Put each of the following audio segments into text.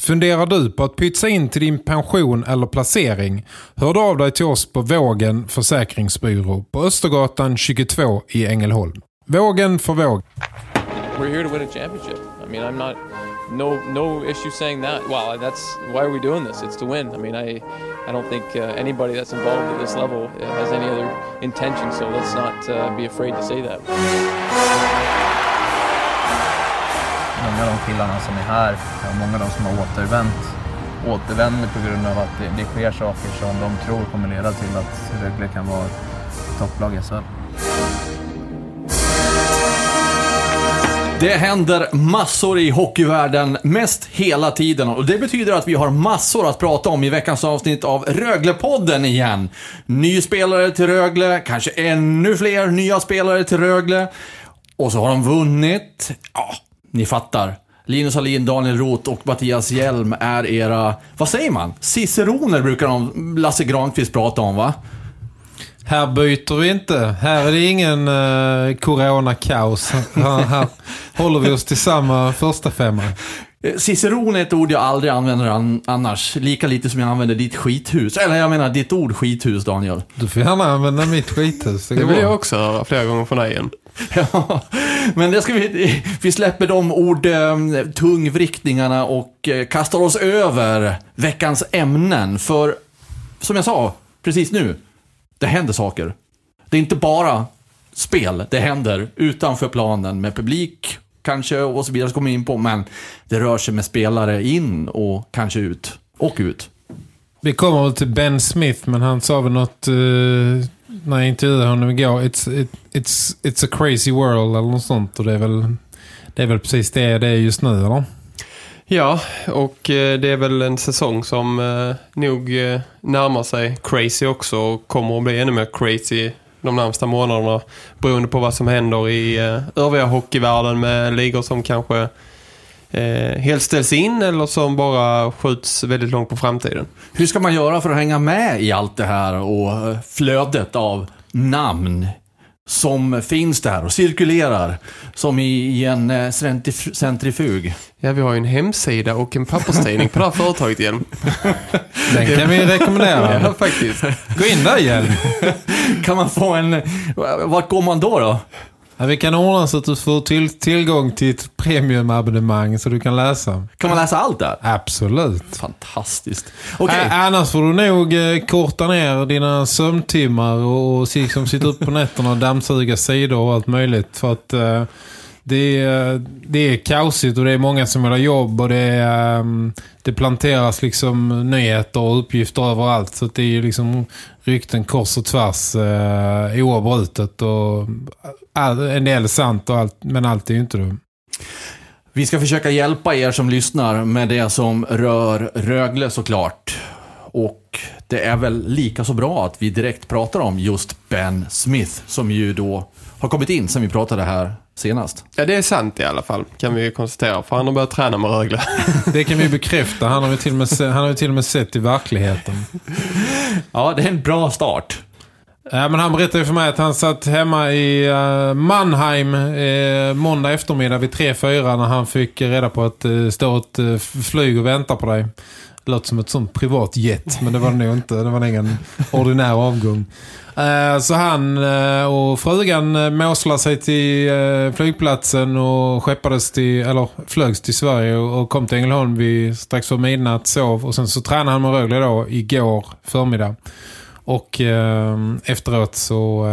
Funderar du på att pytsa in till din pension eller placering? Hör du av dig till oss på Vågen Försäkringsbyrå på Östergatan 22 i Ängelholm. Vågen för våg. We're here to win a championship. I mean, I'm not no no issue saying that. Well, that's why are we doing this? It's to win. I mean, I I don't think uh, anybody that's involved at this level uh, has any other intention. So let's not uh, be afraid to say that. Många av de killarna som är här, många av de som har återvänt, återvänder på grund av att det, det sker saker som de tror kommer leda till att Rögle kan vara topplag i SHL. Det händer massor i hockeyvärlden mest hela tiden och det betyder att vi har massor att prata om i veckans avsnitt av Röglepodden igen. Ny spelare till Rögle, kanske ännu fler nya spelare till Rögle. Och så har de vunnit. Ja, ni fattar. Linus Hallin, Daniel Roth och Mattias Hjelm är era, vad säger man? Ciceroner brukar de, Lasse Granqvist prata om va? Här byter vi inte. Här är det ingen uh, corona-kaos. Här, här håller vi oss till samma första femma. Eh, Ciceron är ett ord jag aldrig använder an annars. Lika lite som jag använder ditt skithus. Eller jag menar ditt ord skithus, Daniel. Du får gärna använda mitt skithus. Det, Det vill jag också höra flera gånger från dig igen. Ja, men det ska vi, vi släpper de ord, eh, tungvriktningarna tungvrickningarna och eh, kastar oss över veckans ämnen. För, som jag sa precis nu, det händer saker. Det är inte bara spel, det händer utanför planen med publik kanske och så vidare, ska kommer in på, men det rör sig med spelare in och kanske ut. Och ut. Vi kommer väl till Ben Smith, men han sa väl något uh, när jag intervjuade honom igår. It's, it, it's, it's a crazy world eller något sånt. Och det är väl, det är väl precis det det är just nu, eller? Ja, och eh, det är väl en säsong som eh, nog eh, närmar sig crazy också och kommer att bli ännu mer crazy de närmsta månaderna beroende på vad som händer i övriga hockeyvärlden med ligor som kanske eh, helt ställs in eller som bara skjuts väldigt långt på framtiden. Hur ska man göra för att hänga med i allt det här och eh, flödet av namn som finns där och cirkulerar som i, i en eh, centrif- centrifug? Ja, vi har ju en hemsida och en papperstidning på det här företaget igen. Den kan vi rekommendera. Ja, faktiskt. Gå in där igen. Kan man få en... Vart går man då då? Ja, vi kan ordna så att du får till, tillgång till ett premiumabonnemang så du kan läsa. Kan man läsa allt där? Absolut. Fantastiskt. Okej, Ä- Annars får du nog eh, korta ner dina sömntimmar och, och liksom sitta upp på nätterna och dammsuga sidor och allt möjligt. För att eh, det, är, det är kaosigt och det är många som vill ha jobb och det, är, ehm, det planteras liksom nyheter och uppgifter överallt. Så det är liksom rykten kors och tvärs eh, oavbrutet. Och all, en del är sant och allt, men allt är ju inte det. vi ska försöka hjälpa er som lyssnar med det som rör Rögle såklart. Och det är väl lika så bra att vi direkt pratar om just Ben Smith som ju då har kommit in sen vi pratade här senast. Ja, det är sant i alla fall, kan vi konstatera. För han har börjat träna med Rögle. Det kan vi bekräfta. Han har ju till och med, se- han har ju till och med sett i verkligheten. Ja, det är en bra start. Ja, men han berättade för mig att han satt hemma i uh, Mannheim eh, måndag eftermiddag vid 3-4 när han fick reda på att det uh, står ett uh, flyg och väntar på dig. Det låter som ett sånt privat jet, men det var det nog inte. Det var ingen ordinär avgång. Eh, så han eh, och frugan eh, måslade sig till flygplatsen och skeppades till, eller flögs till Sverige och, kom till Ängelholm vid strax för midnatt, sov och sen så tränade han med Rögle då igår förmiddag. Och efteråt så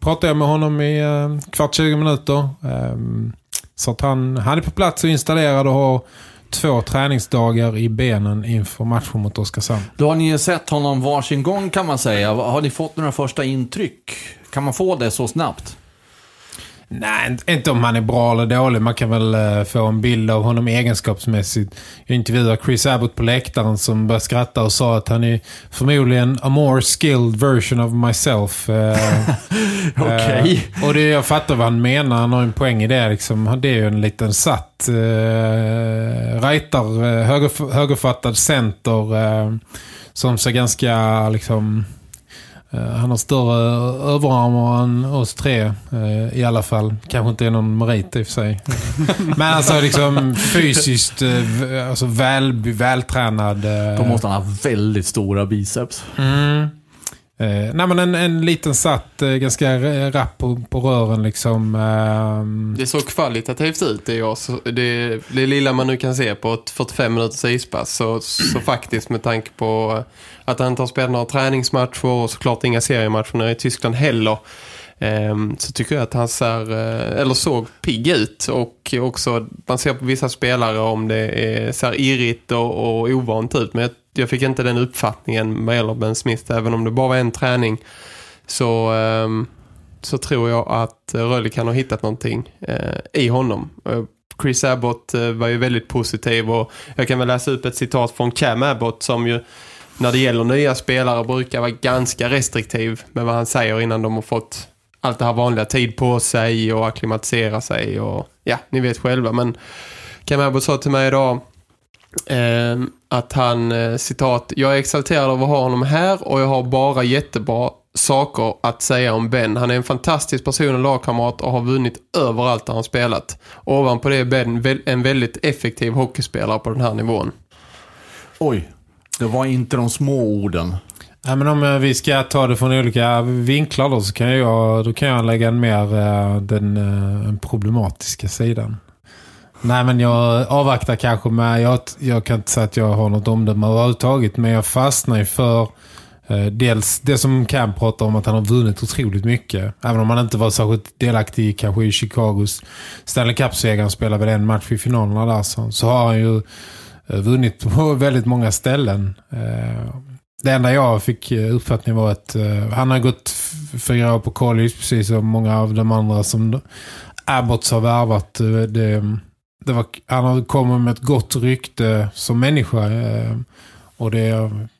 pratade jag med honom i kvart 20 minuter. Så att han, han är på plats och installerad och har två träningsdagar i benen inför matchen mot Oskarshamn. Då har ni ju sett honom varsin gång kan man säga. Har ni fått några första intryck? Kan man få det så snabbt? Nej, inte- om han är bra eller dålig. Man kan väl eh, få en bild av honom egenskapsmässigt. Jag intervjuade Chris Abbott på läktaren som började skratta och sa att han är förmodligen a more skilled version of myself. Eh, Okej. eh, och det, jag fattar vad han menar. Han har en poäng i det. Liksom. Det är ju en liten satt rightar, eh, höger, högerfattad center eh, som ser ganska liksom... Eh, Han har större överarmar än oss tre eh, i alla fall. Kanske inte är någon merit i och för sig. Men alltså liksom fysiskt eh, alltså väl, vältränad. Då måste han ha väldigt stora biceps. Mm. Eh, nej men en, en liten satt, eh, ganska eh, rapp på, på rören liksom. eh. Det såg kvalitativt ut det, jag, så det, det lilla man nu kan se på ett 45 minuters ispass. Så, så faktiskt med tanke på att han inte har spelat några träningsmatcher och såklart inga seriematcher nere i Tyskland heller. Ehm, så tycker jag att han ser, eh, eller såg pigg ut och också man ser på vissa spelare om det är, ser irrigt och, och ovant ut. Men jag, jag fick inte den uppfattningen vad gäller Ben Smith även om det bara var en träning. Så... Ehm, så tror jag att Rölle kan ha hittat någonting eh, i honom. Eh, Chris Abbott eh, var ju väldigt positiv och jag kan väl läsa upp ett citat från Cam Abbott som ju när det gäller nya spelare brukar vara ganska restriktiv med vad han säger innan de har fått allt det här vanliga tid på sig och akklimatisera sig och ja, ni vet själva. Men Cam Abbott sa till mig idag eh, att han, eh, citat, jag är exalterad över att ha honom här och jag har bara jättebra saker att säga om Ben. Han är en fantastisk person och lagkamrat och har vunnit överallt där han spelat. Ovanpå det är Ben en väldigt effektiv hockeyspelare på den här nivån. Oj, det var inte de små orden. Ja, men om eh, vi ska ta det från olika vinklar då så kan jag, då kan jag lägga en mer eh, den eh, problematiska sidan. Nej men jag avvaktar kanske med, jag, jag kan inte säga att jag har något omdöme överhuvudtaget men jag fastnar ju för eh, dels det som Cam pratar om att han har vunnit otroligt mycket. Även om han inte var särskilt delaktig kanske i Chicagos Stanley Cup-seger, han spelade väl en match i finalerna där så, så har han ju eh, vunnit på väldigt många ställen. Eh, det enda jag fick uppfattning var att han har gått fyra år på college, precis som många av de andra som Abbots har värvat. Det var, han har kommit med ett gott rykte som människa. Eh, och det,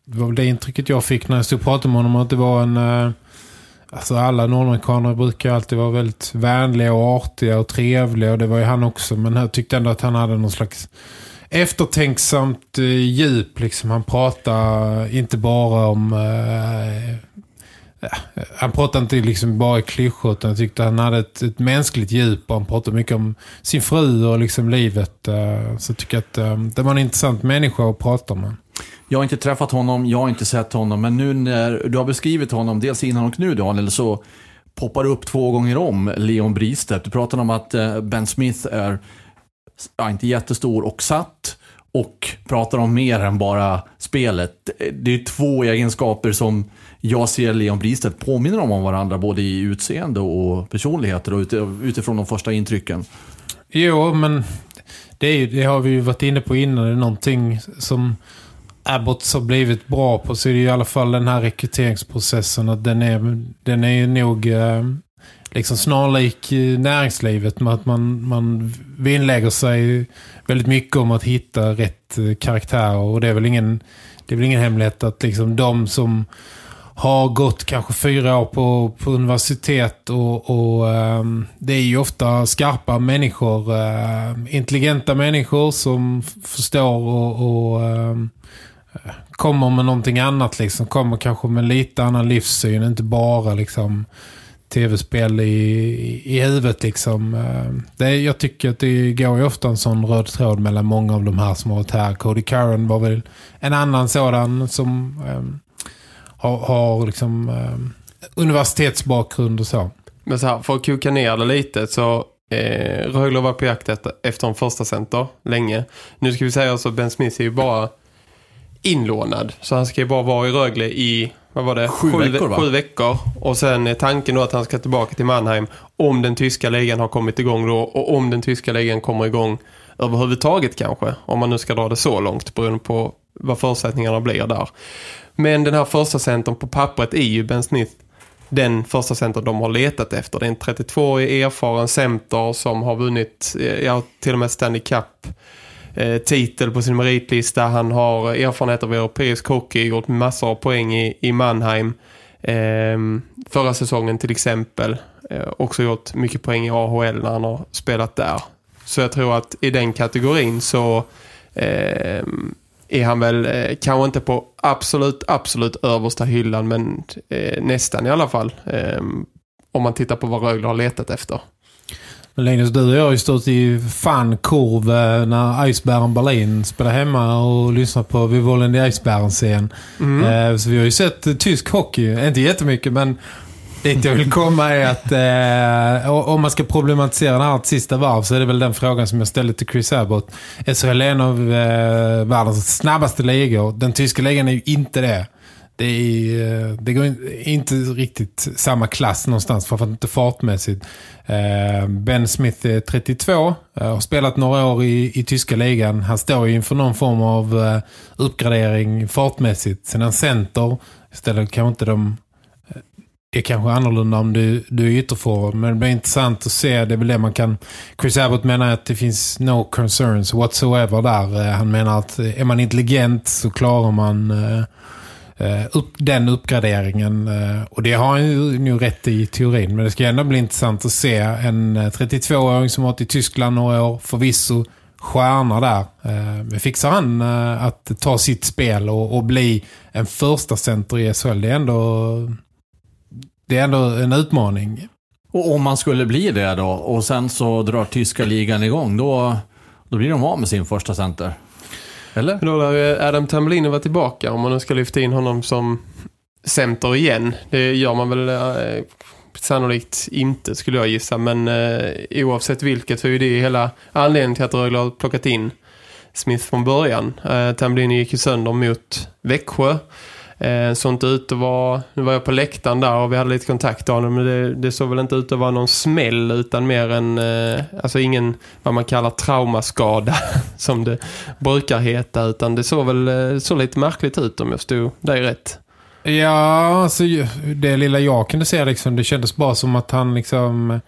det var väl det intrycket jag fick när jag stod och pratade med honom. Att det var en... Eh, alltså alla nordamerikaner brukar alltid vara väldigt vänliga och artiga och trevliga. Och det var ju han också. Men jag tyckte ändå att han hade någon slags eftertänksamt eh, djup. Liksom. Han pratade inte bara om... Eh, ja, han pratade inte liksom bara i klyschor utan jag tyckte han hade ett, ett mänskligt djup och han pratade mycket om sin fru och liksom livet. Eh, så jag tycker att eh, det var en intressant människa att prata med. Jag har inte träffat honom, jag har inte sett honom, men nu när du har beskrivit honom, dels innan och nu Daniel, så poppar det upp två gånger om Leon Bristedt. Du pratade om att eh, Ben Smith är, ja, inte jättestor och satt och pratar om mer än bara spelet. Det är två egenskaper som jag ser Leon Bristedt påminner om, om varandra, både i utseende och personligheter och utifrån de första intrycken. Jo, men det, är det har vi ju varit inne på innan. Det är någonting som Abbots har blivit bra på så är det ju i alla fall den här rekryteringsprocessen. Att den, är, den är ju nog eh, liksom snarlik näringslivet med att man, man vinnlägger sig väldigt mycket om att hitta rätt eh, karaktär karaktärer. Och det är väl ingen, det är väl ingen hemlighet att liksom de som har gått kanske fyra år på, på universitet och, och um, det är ju ofta skarpa människor, ehm, intelligenta människor som förstår och, och um, kommer med någonting annat liksom, kommer kanske med lite annan livssyn, inte bara liksom tv-spel i, i, huvudet liksom. Ehm, det, jag tycker att det går ju ofta en sån röd tråd mellan många av de här som har varit här. Cody Curran var väl en annan sådan som har, har liksom eh, universitetsbakgrund och så. Men så här, för att koka ner det lite så eh, Rögle var på jakt efter, en första center länge. Nu ska vi säga alltså Ben Smith är ju bara inlånad. Så han ska ju bara vara i Rögle i, vad var det? Sju ve- veckor, va? Sju veckor. Och sen är tanken då att han ska tillbaka till Mannheim om den tyska ligan har kommit igång då. Och om den tyska ligan kommer igång överhuvudtaget kanske. Om man nu ska dra det så långt beroende på vad förutsättningarna blir där. Men den här första centern på pappret är ju Ben Smith den första center de har letat efter. Det är en 32-årig erfaren center som har vunnit eh, ja, till och med Stanley Cup-titel eh, på sin meritlista. Han har erfarenhet av europeisk hockey, gjort massor av poäng i, i Mannheim. Eh, förra säsongen till exempel. Eh, också gjort mycket poäng i AHL när han har spelat där. Så jag tror att i den kategorin så eh, är han väl eh, kanske inte på absolut, absolut översta hyllan men eh, nästan i alla fall. Eh, om man tittar på vad Rögle har letat efter. Men Linus, du och jag har ju stått i fan kurv eh, när Eisbären Berlin spelade hemma och lyssnat på Vi vollen i Eisbären-scen. Mm. Eh, så vi har ju sett tysk hockey. Inte jättemycket, men dit jag vill komma är att eh, om man ska problematisera det här ett sista varv så är det väl den frågan som jag ställde till Chris Abbott. SHL är en av eh, världens snabbaste ligor. Den tyska ligan är ju inte det. Det, är, eh, det går inte riktigt samma klass någonstans, framförallt inte fartmässigt. Eh, ben Smith är 32, har eh, spelat några år i, i tyska ligan. Han står ju inför någon form av uppgradering fartmässigt. Sen en center, istället kanske inte de är kanske annorlunda om du, du är ytterforward, men det blir intressant att se. Det är väl det man kan... Chris Abbott menar att det finns no concerns whatsoever där. Eh, han menar att eh, är man intelligent så klarar man... eh, eh upp, den uppgraderingen. och det har han ju nu rätt i teorin. Men det ska ändå bli intressant att se en 32-åring som har varit i Tyskland några år. Förvisso stjärna där. Men fixar han att ta sitt spel och, och bli en första center i SHL. Det är ändå, det är ändå en utmaning. Och om man skulle bli det då och sen så drar tyska ligan igång, då, då blir de av med sin första center. Eller? Då lär Adam Tambellini vara tillbaka om man nu ska lyfta in honom som center igen. Det gör man väl eh, sannolikt inte skulle jag gissa. Men eh, oavsett vilket så är det hela anledningen till att Rögle har plockat in Smith från början. Eh, Tambellini gick ju sönder mot Växjö. Eh, såg inte ut att vara... Nu var jag på läktaren där och vi hade lite kontakt av men det, det såg väl inte ut att vara någon smäll utan mer en... Eh, alltså ingen vad man kallar traumaskada som det brukar heta utan det såg väl eh, så lite märkligt ut om jag stod där rätt. Ja, alltså, det lilla jag kunde se liksom, det kändes bara som att han liksom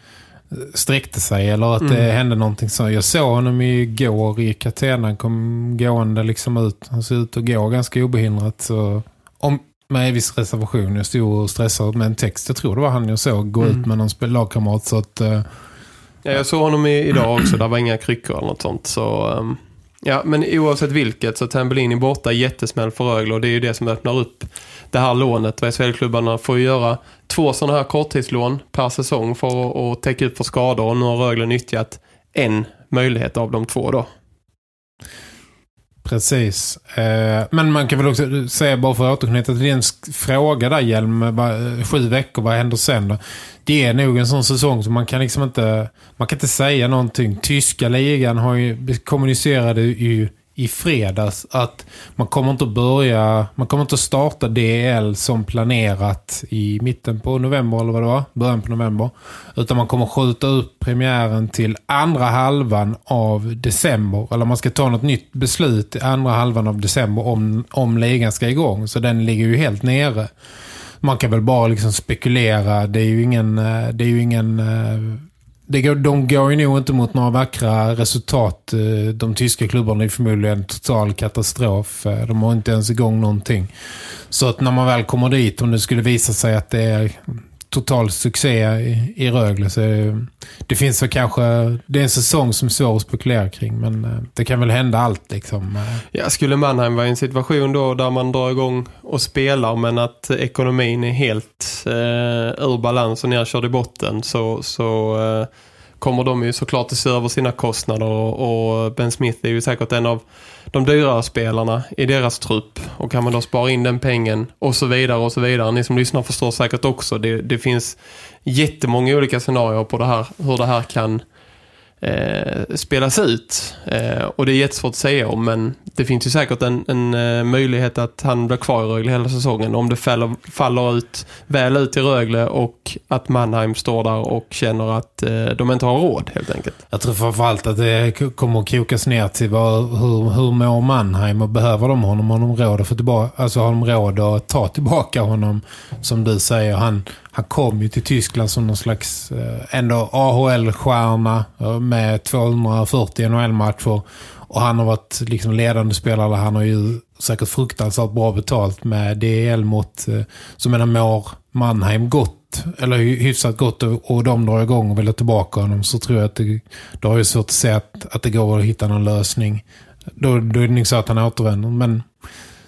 sträckte sig eller att det hände någonting så. Jag såg honom igår i Katena, han kom gående liksom ut. Han ser ut att gå ganska obehindrat så om, med viss reservation. Jag stod och stressade med en text. Jag tror det var han jag såg gå ut med någon lagkamrat så att eh, Ja, jag såg honom i, idag också, där var inga kryckor eller något sånt. Så, ehm, ja, men oavsett vilket så Tambellini borta jättesmäll för Rögle och det är ju det som öppnar upp det här lånet. SHL-klubbarna får ju göra två sådana här korttidslån per säsong för att, att täcka upp för skador och nu har Rögle nyttjat en möjlighet av de två då. Precis. Eh, men man kan väl också säga, bara för att återknyta till din fråga där, Hjelm, sju veckor, vad händer sen då? Det är nog en sån säsong som man kan liksom inte, man kan inte säga någonting. Tyska ligan har ju kommunicerade ju i fredags att man kommer inte att börja, man kommer inte att starta DL som planerat i mitten på november eller vad det var, början på november. Utan man kommer skjuta upp premiären till andra halvan av december. Eller man ska ta något nytt beslut i andra halvan av december om, om ligan ska igång. Så den ligger ju helt nere. Man kan väl bara liksom spekulera. Det är ju ingen... Eh, det är ju ingen eh, det går, de går ju nog inte mot några vackra resultat. Eh, de tyska klubbarna är förmodligen en total katastrof. Eh, de har inte ens igång någonting. Så att när man väl kommer dit, om det skulle visa sig att det är total succé i, i Rögle så eh, det finns så kanske, det är en säsong som är svår att spekulera kring men eh, det kan väl hända allt liksom. Eh. Ja, skulle Mannheim vara i en situation då där man drar igång och spelar men att ekonomin är helt eh, ur balans och nerkörd i botten så, så eh, kommer de ju såklart att se över sina kostnader och, och Ben Smith är ju säkert en av de dyrare spelarna i deras trupp och kan man då spara in den pengen och så vidare och så vidare. Ni som lyssnar förstår säkert också det, det finns jättemånga olika scenarier på det här, hur det här kan eh, spelas ut. Eh, och det är jättesvårt att säga om, men det finns ju säkert en, en eh, möjlighet att han blir kvar i Rögle hela säsongen om det faller, faller ut, väl ut i Rögle och att Mannheim står där och känner att eh, de inte har råd helt enkelt. Jag tror framförallt att det kommer att kokas ner till vad, hur, hur mår Mannheim och behöver de honom? Har de råd att få tillbaka, alltså har de råd att ta tillbaka honom? Som du säger, han, han kom ju till Tyskland som någon slags eh, ändå AHL-stjärna eh, med 240 NHL-matcher. Och han har varit liksom ledande spelare. Han har ju säkert fruktansvärt bra betalt med DL mot, Så, eh, som menar mår Mannheim gott, eller hyfsat gott och, de drar igång och vill ha tillbaka honom så tror jag att det, då har jag svårt att se att, att det går att hitta någon lösning. Då, då är det nog så att han återvänder. Men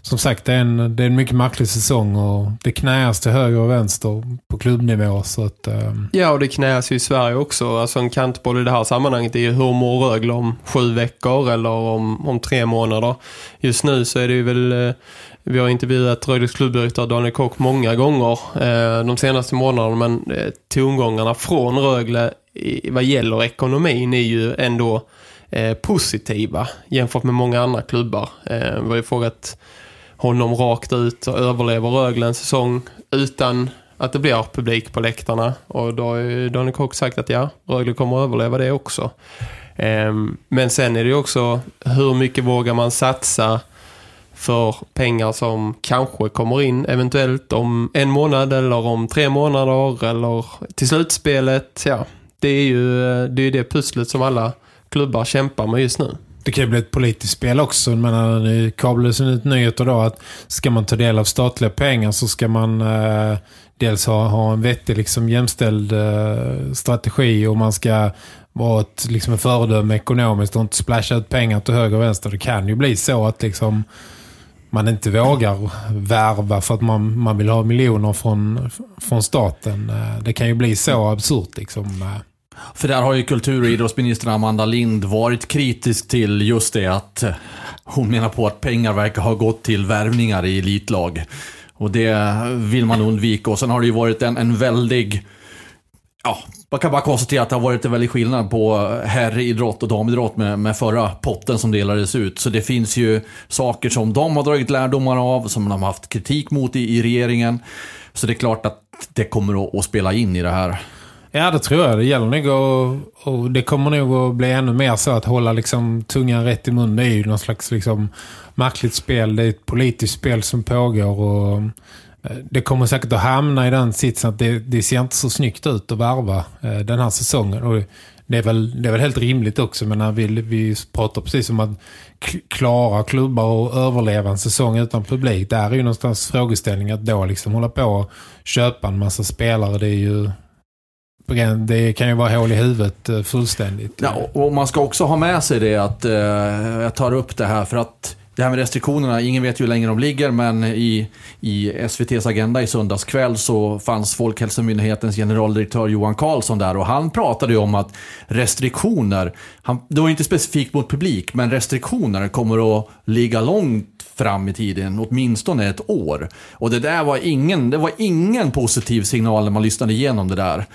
som sagt, det är, en, det är en mycket märklig säsong och det knäas till höger och vänster på klubbnivå. Så att, um... Ja, och det knäas ju i Sverige också. Alltså en kantboll i det här sammanhanget är ju hur mår Rögle om sju veckor eller om, om tre månader. Just nu så är det ju väl... Eh, vi har intervjuat Rögles klubbdirektör Daniel Kock många gånger eh, de senaste månaderna men eh, tongångarna från Rögle i, vad gäller ekonomin är ju ändå eh, positiva jämfört med många andra klubbar. Eh, vi har ju frågat honom rakt ut och överlever Rögle en säsong utan att det blir publik på läktarna. Och då har ju Daniel Kock sagt att ja, Rögle kommer att överleva det också. Ehm, men sen är det ju också hur mycket vågar man satsa för pengar som kanske kommer in eventuellt om en månad eller om tre månader eller till slutspelet. Ja, det är ju eh, det, är det pusslet som alla klubbar kämpar med just nu det kan ju bli ett politiskt spel också. Men nu kablades ut nyheter då att ska man ta del av statliga pengar så ska man eh, dels ha, ha en vettig liksom, jämställd eh, strategi och man ska vara ett liksom, föredöme ekonomiskt och inte splasha ut pengar till höger och vänster. Det kan ju bli så att liksom, man inte vågar värva för att man, man vill ha miljoner från, från staten. Eh, det kan ju bli så absurt liksom. Eh. För där har ju kultur- och idrottsministern Amanda Lind varit kritisk till just det att hon menar på att pengar verkar ha gått till värvningar i elitlag. Och det vill man undvika. Och sen har det ju varit en, en väldig... Ja, man kan bara konstatera att det har varit en väldig skillnad på herridrott och damidrott med, med förra potten som delades ut. Så det finns ju saker som de har dragit lärdomar av, som de har haft kritik mot i, i regeringen. Så det är klart att det kommer att, att spela in i det här. Ja, det tror jag. Det gäller nog att, och det kommer nog att bli ännu mer så att hålla liksom tungan rätt i mun. Det är ju någon slags liksom märkligt spel. Det är ett politiskt spel som pågår och eh, det kommer säkert att hamna i den sitsen att det, det ser inte så snyggt ut att varva eh, den här säsongen. Och det är väl, det är väl helt rimligt också men när vi, vi pratar precis om att klara klubbar och överleva en säsong utan publik. Där är ju någonstans frågeställning att då liksom hålla på och köpa en massa spelare. Det är ju det kan ju vara hål i huvudet eh, fullständigt. Ja, och man ska också ha med sig det att eh, jag tar upp det här för att det här med restriktionerna, ingen vet ju hur länge de ligger men i, i SVTs agenda i söndagskväll så fanns Folkhälsomyndighetens generaldirektör Johan Karlsson där och han pratade ju om att restriktioner, han, det var inte specifikt mot publik, men restriktioner kommer att ligga långt fram i tiden, åtminstone ett år. Och det där var ingen, det var ingen positiv signal när man lyssnade igenom det där.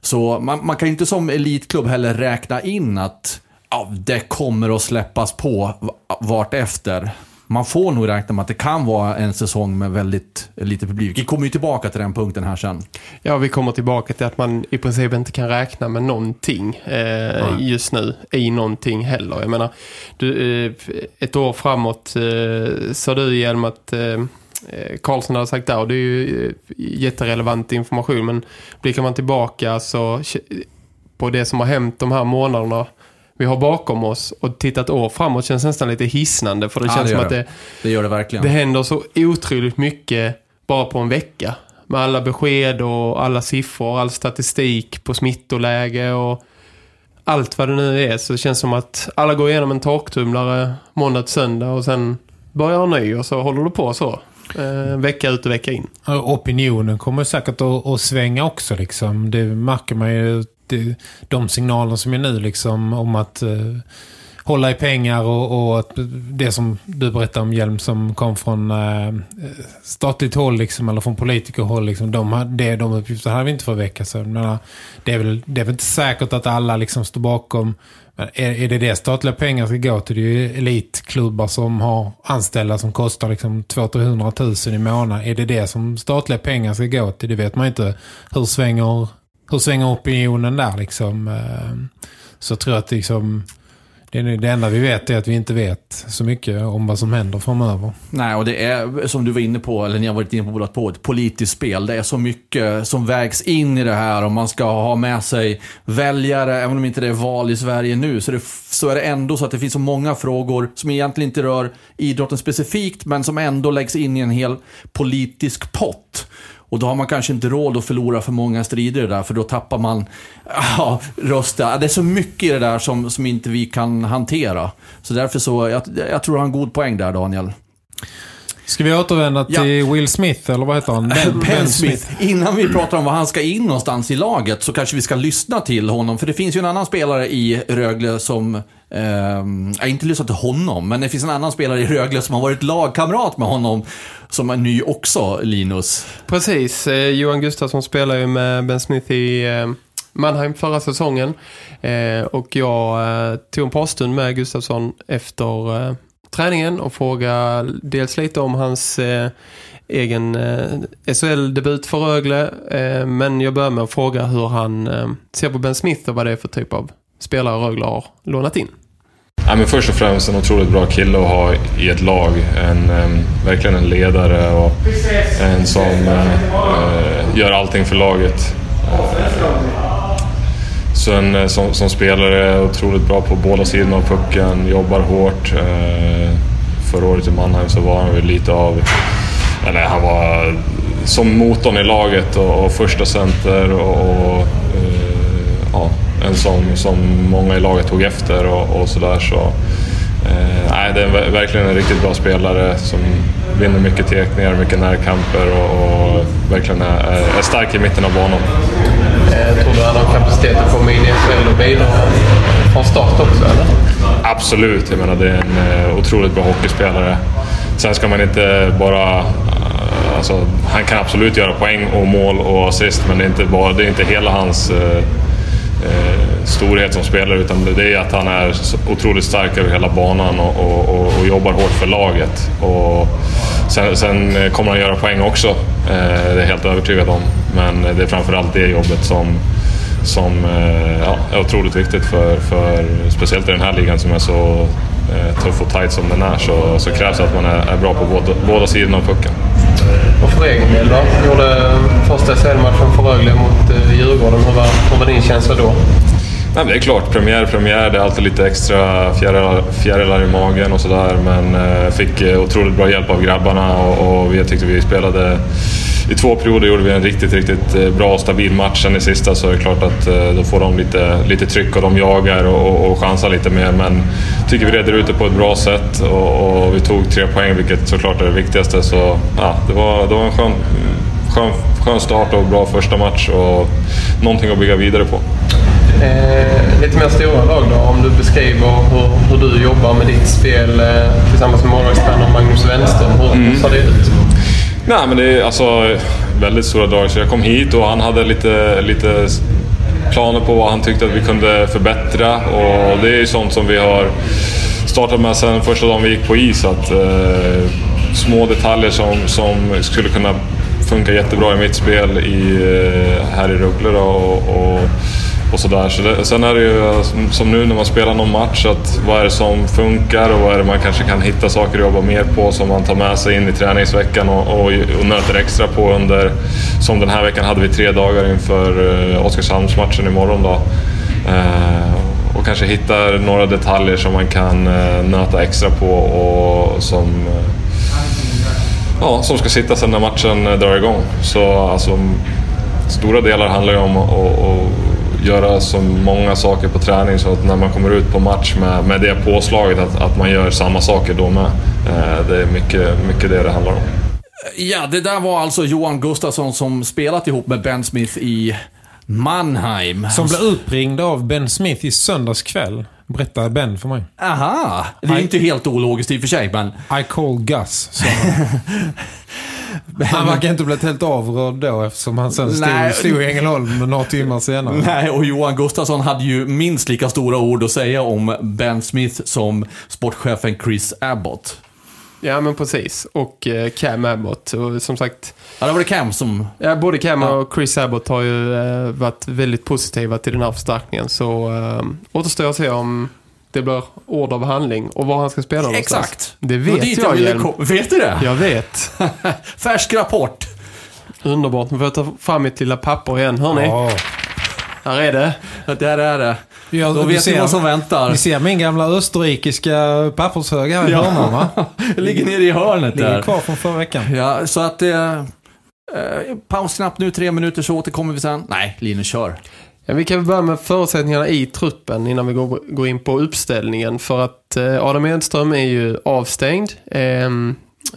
Så man, man kan inte som elitklubb heller räkna in att ja, det kommer att släppas på vart efter. Man får nog räkna med att det kan vara en säsong med väldigt lite publik. Vi kommer ju tillbaka till den punkten här sen. Ja, vi kommer tillbaka till att man i princip inte kan räkna med någonting eh, just nu i någonting heller. Jag menar, du, eh, ett år framåt eh, sa du igen att Eh, Karlsson hade sagt där och det är ju eh, jätterelevant information men blickar man tillbaka så på det som har hänt de här månaderna vi har bakom oss och tittat år framåt känns nästan lite hisnande för det ja, känns det som att det, det gör det verkligen. Det händer så otroligt mycket bara på en vecka med alla besked och alla siffror, all statistik på smittoläge och allt vad det nu är. Så det känns som att alla går igenom en torktumlare måndag till söndag och sen börjar ny och så håller det på så eh, vecka ut och vecka in. Opinionen kommer säkert att, att svänga också. Liksom. Det märker man ju det, de signaler som är nu liksom, om att eh, hålla i pengar och, och att det som du berättade om Hjelm som kom från eh, statligt håll liksom, eller från politikerhåll liksom, de, det, de uppgifterna hade vi inte för vecka sedan. Men, det, är väl, det är väl inte säkert att alla liksom står bakom är, är det det statliga pengar ska gå till? Det är ju elitklubbar som har anställda som kostar liksom 200-300 000 i månaden. Är det det som statliga pengar ska gå till? Det vet man inte. Hur svänger, hur svänger opinionen där liksom? Eh, så så jag tror att liksom, det, är nu- det enda vi vet är att vi inte vet så mycket om vad som händer framöver. Nej, och det är som du var inne på, eller ni har varit inne på båda två, ett politiskt spel. Det är så mycket som vägs in i det här Om man ska ha med sig väljare, även om inte det är val i Sverige nu, så, det, så är det ändå så att det finns så många frågor som egentligen inte rör idrotten specifikt, men som ändå läggs in i en hel politisk pott. Och då har man kanske inte råd att förlora för många strider där, för då tappar man ja, röster. Det är så mycket i det där som, som inte vi kan hantera. Så därför så, jag, jag tror du har en god poäng där Daniel. Ska vi återvända Ja. till Will Smith, eller vad heter han? Ben, Ben Smith. Innan vi pratar om var han ska in någonstans i laget så kanske vi ska lyssna till honom. För det finns ju en annan spelare i Rögle som, eh, jag har inte lyssnat till honom, men det finns en annan spelare i Rögle som har varit lagkamrat med honom. Som är ny också, Linus. Precis, eh, Johan Gustafsson spelar ju med Ben Smith i eh, Mannheim förra säsongen. Eh, och jag eh, tog en påstund med Gustafsson efter eh, träningen och fråga dels lite om hans eh, egen eh, SHL-debut för Rögle. Eh, men jag börjar med att fråga hur han eh, ser på Ben Smith och vad det är för typ av spelare Rögle har lånat in. Ja, men först och främst en otroligt bra kille att ha i ett lag. En, em, verkligen en ledare och en som eh, eh gör allting för laget. Sen eh, som, som spelare är otroligt bra på båda sidorna av pucken, jobbar hårt. Eh, förra året i Mannheim så var han väl lite av, eller han var som motorn i laget och, och första center och, och eh, ja, en som, som många i laget tog efter och, och sådär. Så, eh, nej, det är verkligen en riktigt bra spelare som vinner mycket tekningar, mycket närkamper och, och verkligen är, är, är stark i mitten av banan. Eh, tror du han har kapacitet att komma in i SHL och bidra från start också eller? Absolut, jag menar det är en eh, otroligt bra hockeyspelare. Sen ska man inte bara... Eh, alltså, han kan absolut göra poäng och mål och assist, men det är inte, bara, det är inte hela hans eh, storhet som spelare, utan det är att han är otroligt stark över hela banan och, och, och, och jobbar hårt för laget. Och sen, sen kommer han göra poäng också, eh, det är jag helt övertygad om. Men det är framförallt det jobbet som, som eh, ja, är otroligt viktigt för, för speciellt i den här ligan som är så tuff och tight som den är så, så krävs det att man är, är bra på båda, båda sidorna av pucken. Och för egen del då? Gjorde första SHL-matchen för Rögle mot eh, Djurgården. Hur var, hur var din känsla då? Nej, det är klart, premiär premiär. Det är alltid lite extra fjärilar, fjärilar i magen och sådär. Men eh, fick eh, otroligt bra hjälp av grabbarna och, och vi tyckte vi spelade... I två perioder gjorde vi en riktigt, riktigt eh, bra och stabil match. Sen i sista så är det klart att eh, då får de lite, lite tryck och de jagar och, och, chansar lite mer. Men tycker vi reder ut det på ett bra sätt och, och vi tog tre poäng, vilket såklart är det viktigaste. Så ja, det var, det var en skön, skön, skön start och bra första match och någonting att bygga vidare på. Eh, lite mer stora lag då, om du beskriver hur, hur du jobbar med ditt spel eh, tillsammans med målvaktstränaren Magnus Wenström. Hur, hur ser det ut? Nej, men det är alltså väldigt stora drag. Så jag kom hit och han hade lite, lite planer på vad han tyckte att vi kunde förbättra. Och det är ju sånt som vi har startat med sedan första dagen vi gick på is. Att, eh, små detaljer som, som skulle kunna funka jättebra i mitt spel i, eh, här i Rögle. Och, och, och sådär. Så det, sen är det ju alltså, som- nu när man spelar någon match, att vad är det som funkar och vad är det man kanske kan hitta saker att jobba mer på som man tar med sig in i träningsveckan och, och, och nöter extra på under... Som den här veckan hade vi tre dagar inför eh, Oskarshamnsmatchen imorgon då. Eh, och kanske hittar några detaljer som man kan eh, nöta extra på och som... Eh, ja, som ska sitta sen när matchen eh, drar igång. Så alltså, stora delar handlar ju om att, att göra så många saker på träning så att när man kommer ut på match med, med det påslaget att, att man gör samma saker då med. Eh, Det är mycket, mycket det det handlar om. Ja, det där var alltså Johan Gustafsson som spelat ihop med Ben Smith i Mannheim. Som blev uppringd av Ben Smith i söndags kväll. Berättade Ben för mig. Aha! Det är Nej. inte helt ologiskt i och för sig, men... I call Gus, han. Han verkar inte blivit helt avrörd då eftersom han sen Nej. stod, stod i Ängelholm några timmar senare. Nej, och Johan Gustafsson hade ju minst lika stora ord att säga om Ben Smith som sportchefen Chris Abbott. Ja, men precis. Och eh, Cam Abbott. Och som sagt, Ja, det var det Cam som... ja, både Cam Ja. och Chris Abbott har ju eh, varit väldigt positiva till den här förstärkningen. Så eh, återstår att se om det blir ord av handling. Och var han ska spela någonstans. Exakt. Det Det vet dit jag, kom- Vet du det? Jag vet. Färsk rapport. Underbart. Nu får jag ta fram mitt lilla papper igen. Hörni, Ja. här är det. Där är det. Ja, Då vet ni ser- vad som väntar. Ni ser min gamla österrikiska pappershög här i hörnan va? Det ligger nere i hörnet Ligger där. kvar från förra veckan. Ja, så att... Eh, eh, pausknapp nu, tre minuter, så återkommer vi sen. Nej, Linus, kör. Ja, vi kan väl börja med förutsättningarna i truppen innan vi går, går in på uppställningen. För att eh, Adam Edström är ju avstängd. Ehm,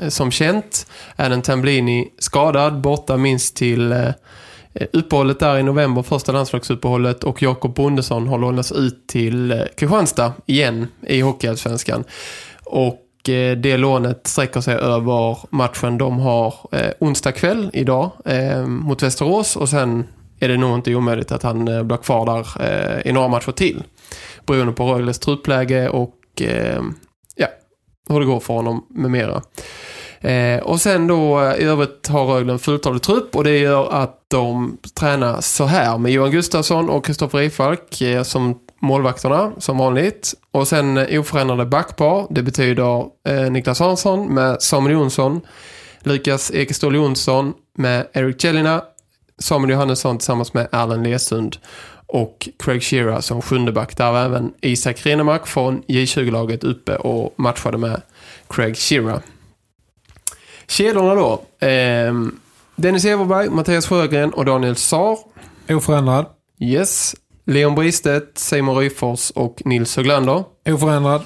som känt. Adam Tamblini skadad, borta minst till eh, uppehållet där i november, första landslagsuppehållet. Och Jakob Bondesson har lånats ut till eh, Kristianstad igen i Hockeyallsvenskan. Och eh, det lånet sträcker sig över matchen de har eh, onsdag kväll idag ehm, mot Västerås och sen är det nog inte omöjligt att han eh, blir kvar där eh, i några matcher till. Beroende på Rögles truppläge och eh, ja, hur det går för honom med mera. Eh, och sen då eh, i övrigt har Rögle en fulltalig trupp och det gör att de tränar så här med Johan Gustafsson och Kristoffer Ifalk eh, som målvakterna som vanligt. Och sen eh, oförändrade backpar. Det betyder eh, Niklas Hansson med Samuel Jonsson, Lukas Ekeståhl Jonsson med Erik Kjellina Samuel Johannesson tillsammans med Erlen Lesund och Craig Shearer som sjunde back. Där var även Isak Renemark från J20-laget uppe och matchade med Craig Shearer. Kedjorna då. Eh, Dennis Everberg, Mattias Sjögren och Daniel Saar. Oförändrad. Yes. Leon Bristedt, Simon Ryfors och Nils Höglander. Oförändrad.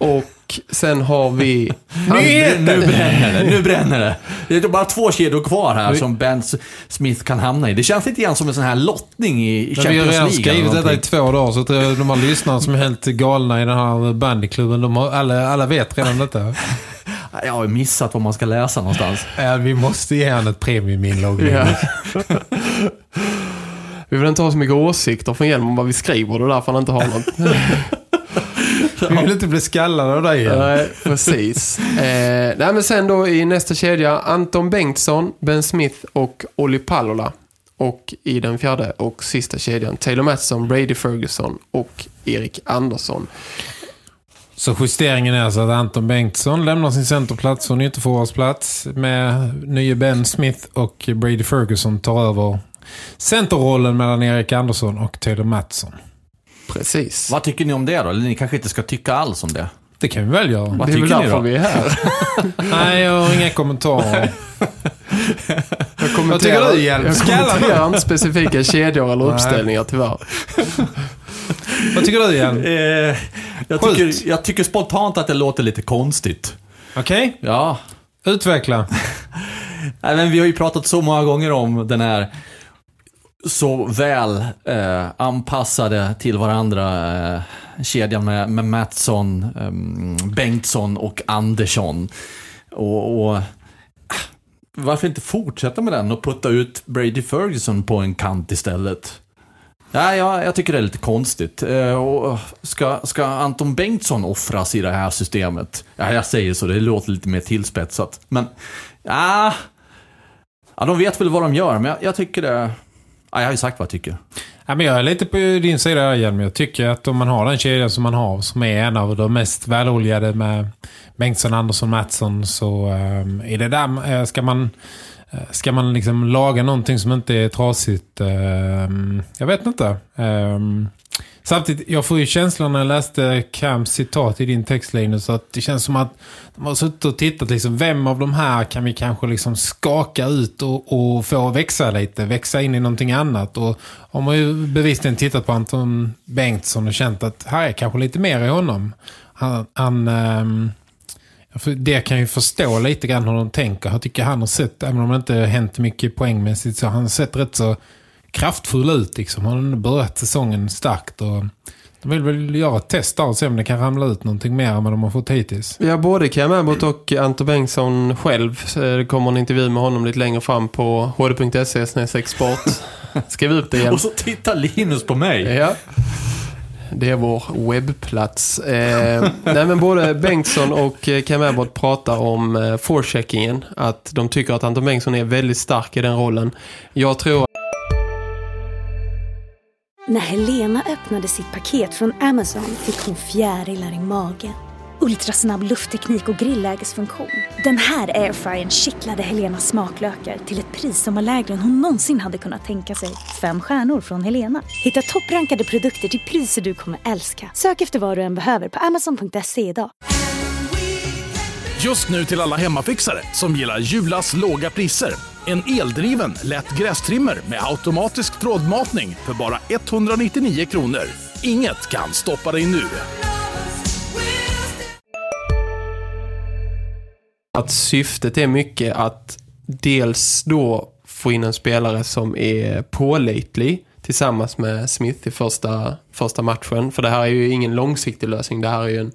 Och sen har vi... Nu, nu bränner det, nu bränner det. Det är bara två kedjor kvar här som Ben Smith kan hamna i. Det känns lite grann som en sån här lottning i Men vi har Champions redan League. skrivit detta i två dagar så att eh, de här lyssnarna som är helt galna i den här bandyklubben, de har, alla, alla vet redan detta. Jag har missat vad man ska läsa någonstans. Ja, vi måste ge honom ett premiuminlogg. Ja. vi vill inte ha så mycket åsikter från Hjelm om vad vi skriver. Det är därför han inte har något. Vi vill inte bli skallade av dig igen. Nej, precis. Eh, nej, men sen då i nästa kedja Anton Bengtsson, Ben Smith och Olli Pallola. Och i den fjärde och sista kedjan Taylor Mattsson, Brady Ferguson och Erik Andersson. Så justeringen är alltså att Anton Bengtsson lämnar sin centerplats och en ytterforwardsplats med nye Ben Smith och Brady Ferguson tar över centerrollen mellan Erik Andersson och Taylor Mattsson. Precis. Vad tycker ni om det då? Eller ni kanske inte ska tycka alls om det? Det kan vi väl göra. Vad det är väl ni därför då? vi är här. Nej, jag har inga kommentarer. Jag kommenterar, Vad tycker du, Hjelm? Jag kommenterar inte specifika kedjor eller uppställningar tyvärr. Vad tycker du igen? Eh, jag, Skjut. tycker, jag tycker spontant att det låter lite konstigt. Okej, Ja. utveckla. Nej, men vi har ju pratat så många gånger om den här så väl eh, anpassade till varandra eh, kedjan med, med Mattsson, eh, Bengtsson och Andersson. Och, och ah, varför inte fortsätta med den och putta ut Brady Ferguson på en kant istället? Ja, ja, jag tycker det är lite konstigt. Eh, och ska, ska Anton Bengtsson offras i det här systemet? Ja, jag säger så, det låter lite mer tillspetsat. Men, ja... Ja, de vet väl vad de gör, men jag, jag tycker det... Ja, jag har ju sagt vad jag tycker. Ja, men jag är lite på din sida igen, men jag tycker att om man har den kedjan som man har, som är en av de mest väloljade med Bengtsson, Andersson, Mattsson, så um, är det där, eh, ska man eh, ska man liksom laga någonting som inte är trasigt? Ehm, jag vet inte. Ehm, Samtidigt, jag får ju känslan när jag läste Cams citat i din text Linus att det känns som att de har suttit och tittat liksom, vem av de här kan vi kanske liksom skaka ut och, och få växa lite, växa in i någonting annat och har man ju bevisligen tittat på Anton Bengtsson och känt att här är kanske lite mer i honom. Han, han ähm, det kan ju förstå lite grann hur de tänker. Jag tycker han har sett, även om det inte har hänt mycket poängmässigt, så han har sett rätt så kraftfull ut. Liksom. Han har börjat säsongen starkt och de vill väl göra ett test där och se om det kan ramla ut någonting mer än vad de har fått hittills. Ja, både Cam Abbott och Anton Bengtsson själv. Så Det kommer en intervju med honom lite längre fram på hd.se export. Skriv upp det igen. Och så tittar Linus på mig. Ja. Det är vår webbplats. Eh, nej, men både Bengtsson och eh, Cam Abbott pratar om eh, forecheckingen. Att de tycker att Anton Bengtsson är väldigt stark i den rollen. Jag tror när Helena öppnade sitt paket från Amazon fick hon fjärilar i magen. Ultrasnabb luftteknik och grillägesfunktion. Den här airfryern kittlade Helenas smaklökar till ett pris som var lägre än hon någonsin hade kunnat tänka sig. Fem stjärnor från Helena. Hitta topprankade produkter till priser du kommer älska. Sök efter vad du än behöver på amazon.se idag. Just nu till alla hemmafixare som gillar Julas låga priser. En eldriven, lätt grästrimmer med automatisk trådmatning för bara 199 kronor. Inget kan stoppa dig nu. Att syftet är mycket att dels då få in en spelare som är pålitlig tillsammans med Smith i första, första matchen. För det här är ju ingen långsiktig lösning. Det här är ju en...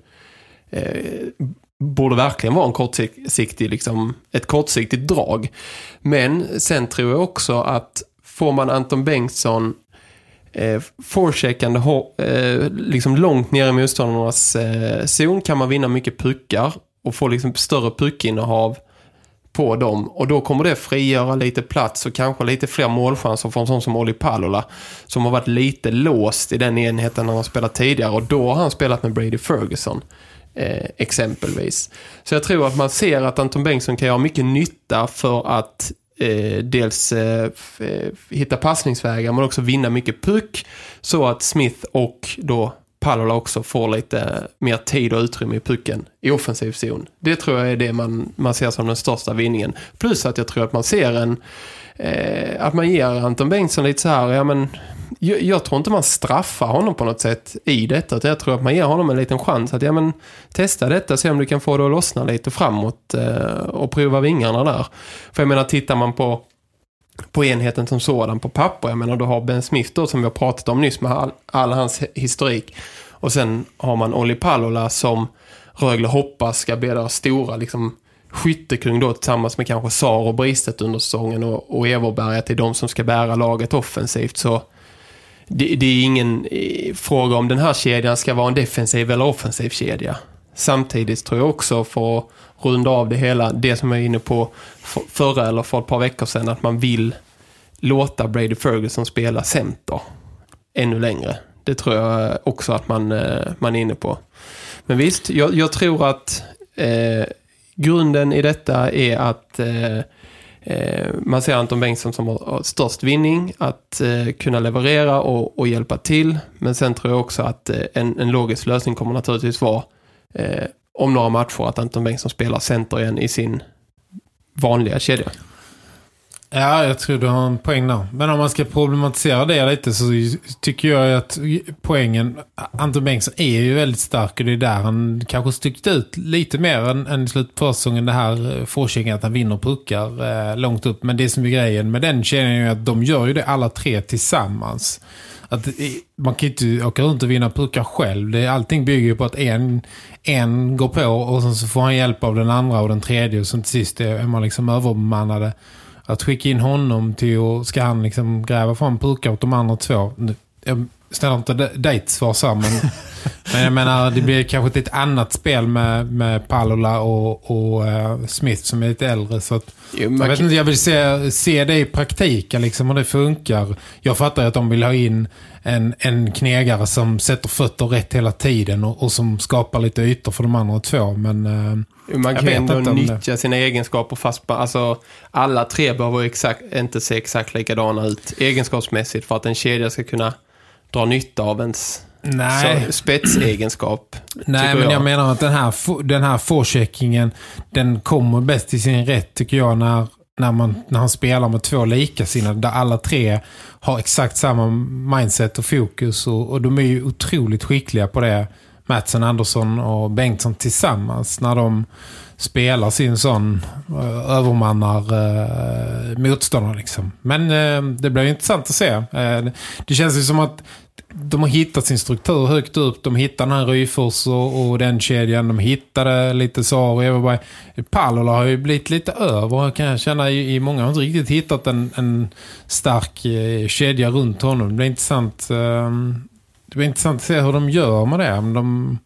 Eh, borde verkligen vara en kortsiktig, liksom, ett kortsiktigt drag. Men sen tror jag också att får man Anton Bengtsson eh, forecheckande eh, liksom långt ner i motståndarnas eh, zon kan man vinna mycket puckar och få liksom större puckinnehav på dem. Och då kommer det frigöra lite plats och kanske lite fler målchanser för en sån som Olli Palola som har varit lite låst i den enheten han har spelat tidigare. Och då har han spelat med Brady Ferguson eh, exempelvis. Så jag tror att man ser att Anton Bengtsson kan göra mycket nytta för att eh, dels eh, eh, hitta passningsvägar men också vinna mycket puck så att Smith och då Palola också får lite mer tid och utrymme i pucken i offensiv zon. Det tror jag är det man, man ser som den största vinningen. Plus att jag tror att man ser en eh, att man ger Anton Bengtsson lite så här, ja men jag, jag, tror inte man straffar honom på något sätt i detta. Jag tror att man ger honom en liten chans att ja, men, testa detta, se om du kan få det att lossna lite framåt eh, och prova vingarna där. För jag menar, tittar man på på enheten som sådan på papper. Jag menar, du har Ben Smith då, som vi har pratat om nyss med all, all hans historik. Och sen har man Olli Palola som Rögle hoppas ska bli deras stora liksom, skyttekung då tillsammans med kanske Sar och Bristet under säsongen och, och Everberga till de som ska bära laget offensivt. Så det, det, är ingen eh, fråga om den här kedjan ska vara en defensiv eller offensiv kedja. Samtidigt tror jag också för att runda av det hela, det som jag är inne på förra eller för ett par veckor sedan, att man vill låta Brady Ferguson spela center ännu längre. Det tror jag också att man, eh, man är inne på. Men visst, jag, jag tror att eh, grunden i detta är att eh, Eh, man ser Anton Bengtsson som har störst vinning att eh, kunna leverera och, och, hjälpa till. Men sen tror jag också att eh, en, en logisk lösning kommer naturligtvis vara eh, om några matcher att Anton Bengtsson spelar center igen i sin vanliga kedja. Ja, jag tror du har en poäng där. Men om man ska problematisera det lite så tycker jag att poängen, Anton Bengtsson är ju väldigt stark och det är där han kanske styckte ut lite mer än, än i slutet på säsongen det här eh, forskningen att han vinner puckar eh, långt upp. Men det som är grejen med den känner är ju att de gör ju det alla tre tillsammans. Att eh, man kan inte åka runt och vinna puckar själv. Det, allting bygger ju på att en, en går på och sen så får han hjälp av den andra och den tredje och sen till sist är man liksom överbemannade att skicka in honom till och ska han liksom gräva fram puckar åt de andra två. Jag ställer inte dig till svar så, men, men jag menar det blir kanske ett annat spel med, med Palola och, och uh, Smith som är lite äldre så att jo, jag vet inte, jag vill se, se det i praktiken liksom hur det funkar. Jag fattar att de vill ha in en, en knegare som sätter fötter rätt hela tiden och, och som skapar lite ytor för de andra två men uh, man kan ändå nyttja det. sina egenskaper fast alltså, alla tre behöver exakt, inte se exakt likadana ut egenskapsmässigt för att en kedja ska kunna dra nytta av ens Nej. spetsegenskap. Nej, men jag. jag. menar att den här, den här forecheckingen den kommer bäst till sin rätt tycker jag när, när, man, när han spelar med två likasinnade där alla tre har exakt samma mindset och fokus och, och de är ju otroligt skickliga på det Matsen, Andersson och Bengtsson tillsammans när de spelar sin sån uh, övermannar uh, motståndare liksom. Men uh, det blir intressant att se. Uh, det känns ju som att de har hittat sin struktur högt upp. De hittar den här Ryfors och, och den kedjan. De hittade lite Sar och Everberg. Palola har ju blivit lite över kan jag känna. I, i många har inte riktigt hittat en, en stark eh, kedja runt honom. Det blir intressant ehm, det blir intressant att se hur de gör med det. De,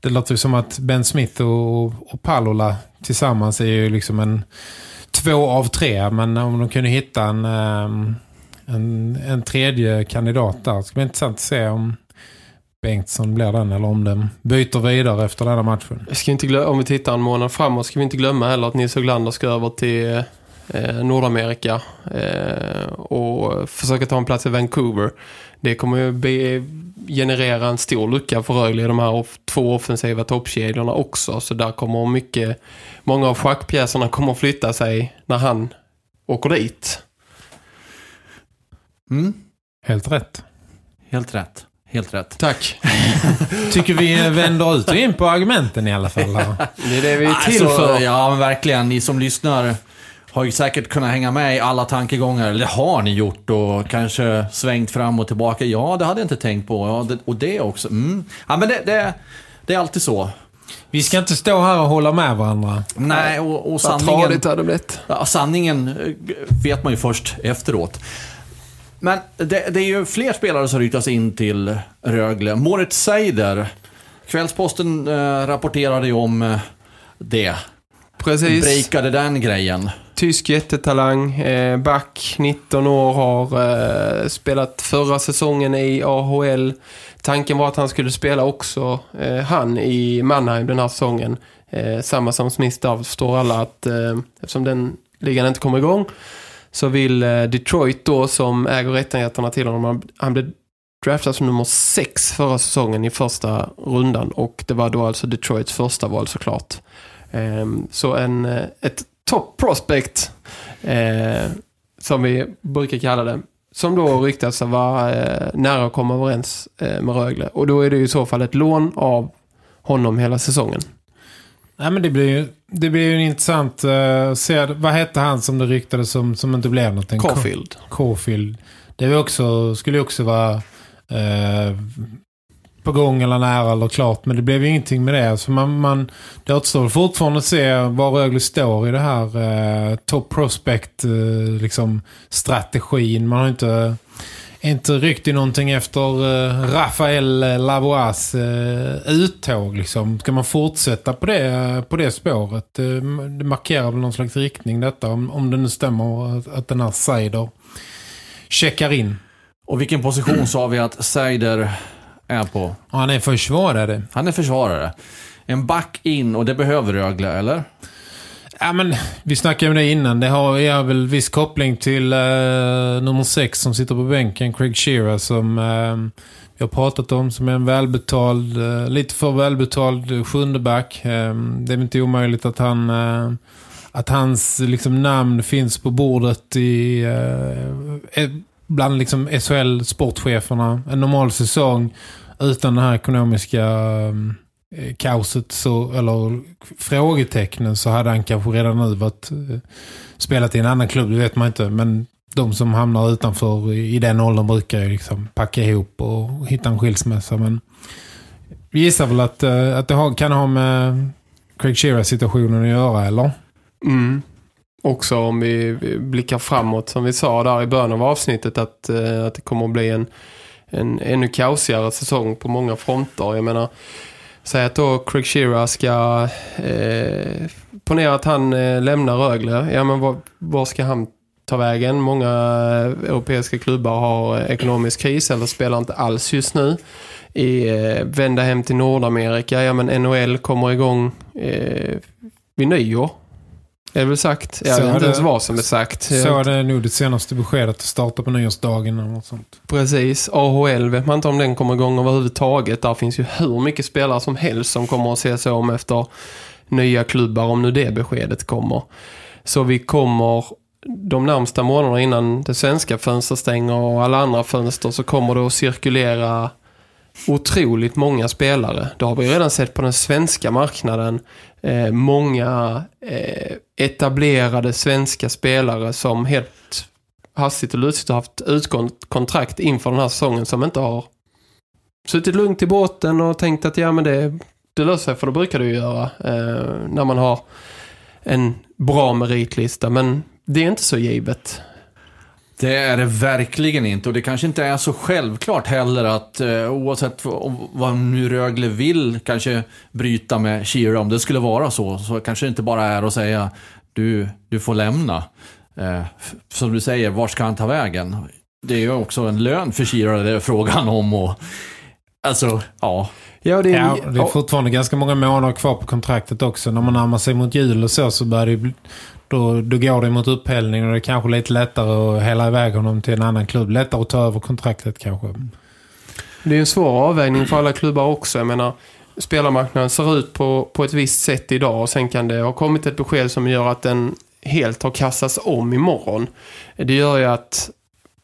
det låter ju som att Ben Smith och, och Palola tillsammans är ju liksom en två av tre. Men om de kunde hitta en, ehm, en, en tredje kandidat där. Det ska bli intressant att se om Bengtsson blir den eller om den byter vidare efter den här matchen. Jag ska inte glömma, om vi tittar en månad framåt ska vi inte glömma heller att Nils Höglander ska över till eh, Nordamerika eh, och försöka ta en plats i Vancouver. Det kommer ju be, generera en stor lucka för Rögle i de här off, två offensiva toppkedjorna också. Så där kommer mycket, många av schackpjäserna kommer att flytta sig när han åker dit. Mm. Helt rätt. Helt rätt. Helt rätt. Tack. Tycker vi vänder ut och in på argumenten i alla fall. Här. Det är det vi är till Alltså, för. Ja, verkligen. Ni som lyssnar har ju säkert kunnat hänga med i alla tankegångar. Eller har ni gjort och kanske svängt fram och tillbaka. Ja, det hade jag inte tänkt på. Ja, det, och det också. Mm. Ja, men det, det, det är alltid så. Vi ska inte stå här och hålla med varandra. Nej, och, och Vad sanningen... tradigt hade det blivit. Ja, sanningen eh, vet man ju först efteråt. Men det, det är ju fler spelare som ryktas in till Rögle. Moritz Seider. Kvällsposten eh, rapporterade ju om eh, det. Precis. Breakade den grejen. Tysk jättetalang, eh, back, 19 år, har eh, spelat förra säsongen i AHL. Tanken var att han skulle spela också, eh, han, i Mannheim den här säsongen. Eh, samma som Smith där förstår alla att eh, eftersom den ligan inte kommer igång så vill eh, Detroit då, som äger rättigheterna till honom, han- han blev draftad som nummer sex förra säsongen i första rundan och det var då alltså Detroits första val såklart. Ehm, så en, eh, ett top prospect eh, som vi brukar kalla det. Som då ryktas vara eh, nära att komma överens eh, med Rögle. Och då är det ju i så fall ett lån av honom hela säsongen. Nej, men det blir ju det blir ju intressant... Uh, se, vad hette han som det ryktades som, som inte blev någonting? Caulfield. Caulfield. Det är också, skulle också vara eh, på gång eller nära eller klart. Men det blev ju ingenting med det. Så man, man, det återstår fortfarande att se var Rögle står i det här eh, top prospect eh, liksom, strategin. Man har inte, inte ryckt i någonting efter eh, Rafael Lavois eh, uttåg. Liksom. Ska man fortsätta på det, på det spåret? Eh, det markerar väl någon slags riktning detta. Om, om det nu stämmer att, att den här Seider checkar in. Och vilken position sa vi att Seider är på? Och han är försvarare. Han är försvarare. En back in och det behöver Rögle, eller? Ja, men vi snackade om det innan. Det har jag väl viss koppling till eh, nummer sex som sitter på bänken, Craig Shearer, som eh, vi har pratat om som är en välbetald, eh, lite för välbetald eh, sjunde back. Eh, det är inte omöjligt att han eh, att hans liksom, namn finns på bordet i eh, bland liksom SHL-sportcheferna. En normal säsong utan det här ekonomiska um, eh, kaoset så, eller frågetecknen så hade han kanske redan nu varit eh, spelat i en annan klubb, det vet man inte. Men de som hamnar utanför i, i den åldern brukar ju liksom packa ihop och hitta en skilsmässa. Men vi gissar väl att, eh, att det har, kan ha med Craig Shearer-situationen att göra, eller? Mm. Också om vi blickar framåt som vi sa där i början av avsnittet att, eh, att det kommer att bli en, en ännu kaosigare säsong på många fronter. Jag menar, säg att då Craig Shearer ska eh, ponera att han eh, lämnar Rögle. Ja men var, var ska han ta vägen? Många europeiska klubbar har eh, ekonomisk kris eller spelar inte alls just nu. I, eh, vända hem till Nordamerika. Ja men NHL kommer igång eh, vid nyår. Är det väl sagt? Jag Så vet inte det- ens vad som är sagt. Så är det nog det senaste beskedet att starta på nyårsdagen eller något sånt. Precis. AHL vet man inte om den kommer igång överhuvudtaget. Där finns ju hur mycket spelare som helst som kommer att se sig om efter nya klubbar om nu det beskedet kommer. Så vi kommer de närmsta månaderna innan det svenska fönstret stänger och alla andra fönster så kommer det att cirkulera otroligt många spelare. Det har vi redan sett på den svenska marknaden. Eh, många eh, etablerade svenska spelare som helt hastigt och lustigt har haft utkontrakt kontrakt inför den här säsongen som inte har suttit lugnt i båten och tänkt att ja men det, det löser sig för det brukar det ju göra eh, när man har en bra meritlista men det är inte så givet. Det är det verkligen inte och det kanske inte är så självklart heller att eh, oavsett vad nu Rögle vill kanske bryta med Shearer, om det skulle vara så, så kanske det inte bara är att säga du, du får lämna. Eh, som du säger, var ska han ta vägen? det är ju också en lön för Shearer det är frågan om och alltså, ja. Ja, det är, Ja, det är fortfarande ganska många månader kvar på kontraktet också. När man närmar sig mot jul och så så börjar det då, då går det mot upphällning och det är kanske lite lättare att hälla iväg honom till en annan klubb. Lättare att ta över kontraktet kanske. Det är en svår avvägning för alla klubbar också. Jag menar, spelarmarknaden ser ut på, på ett visst sätt idag och sen kan det ha kommit ett besked som gör att den helt har kastats om imorgon. Det gör ju att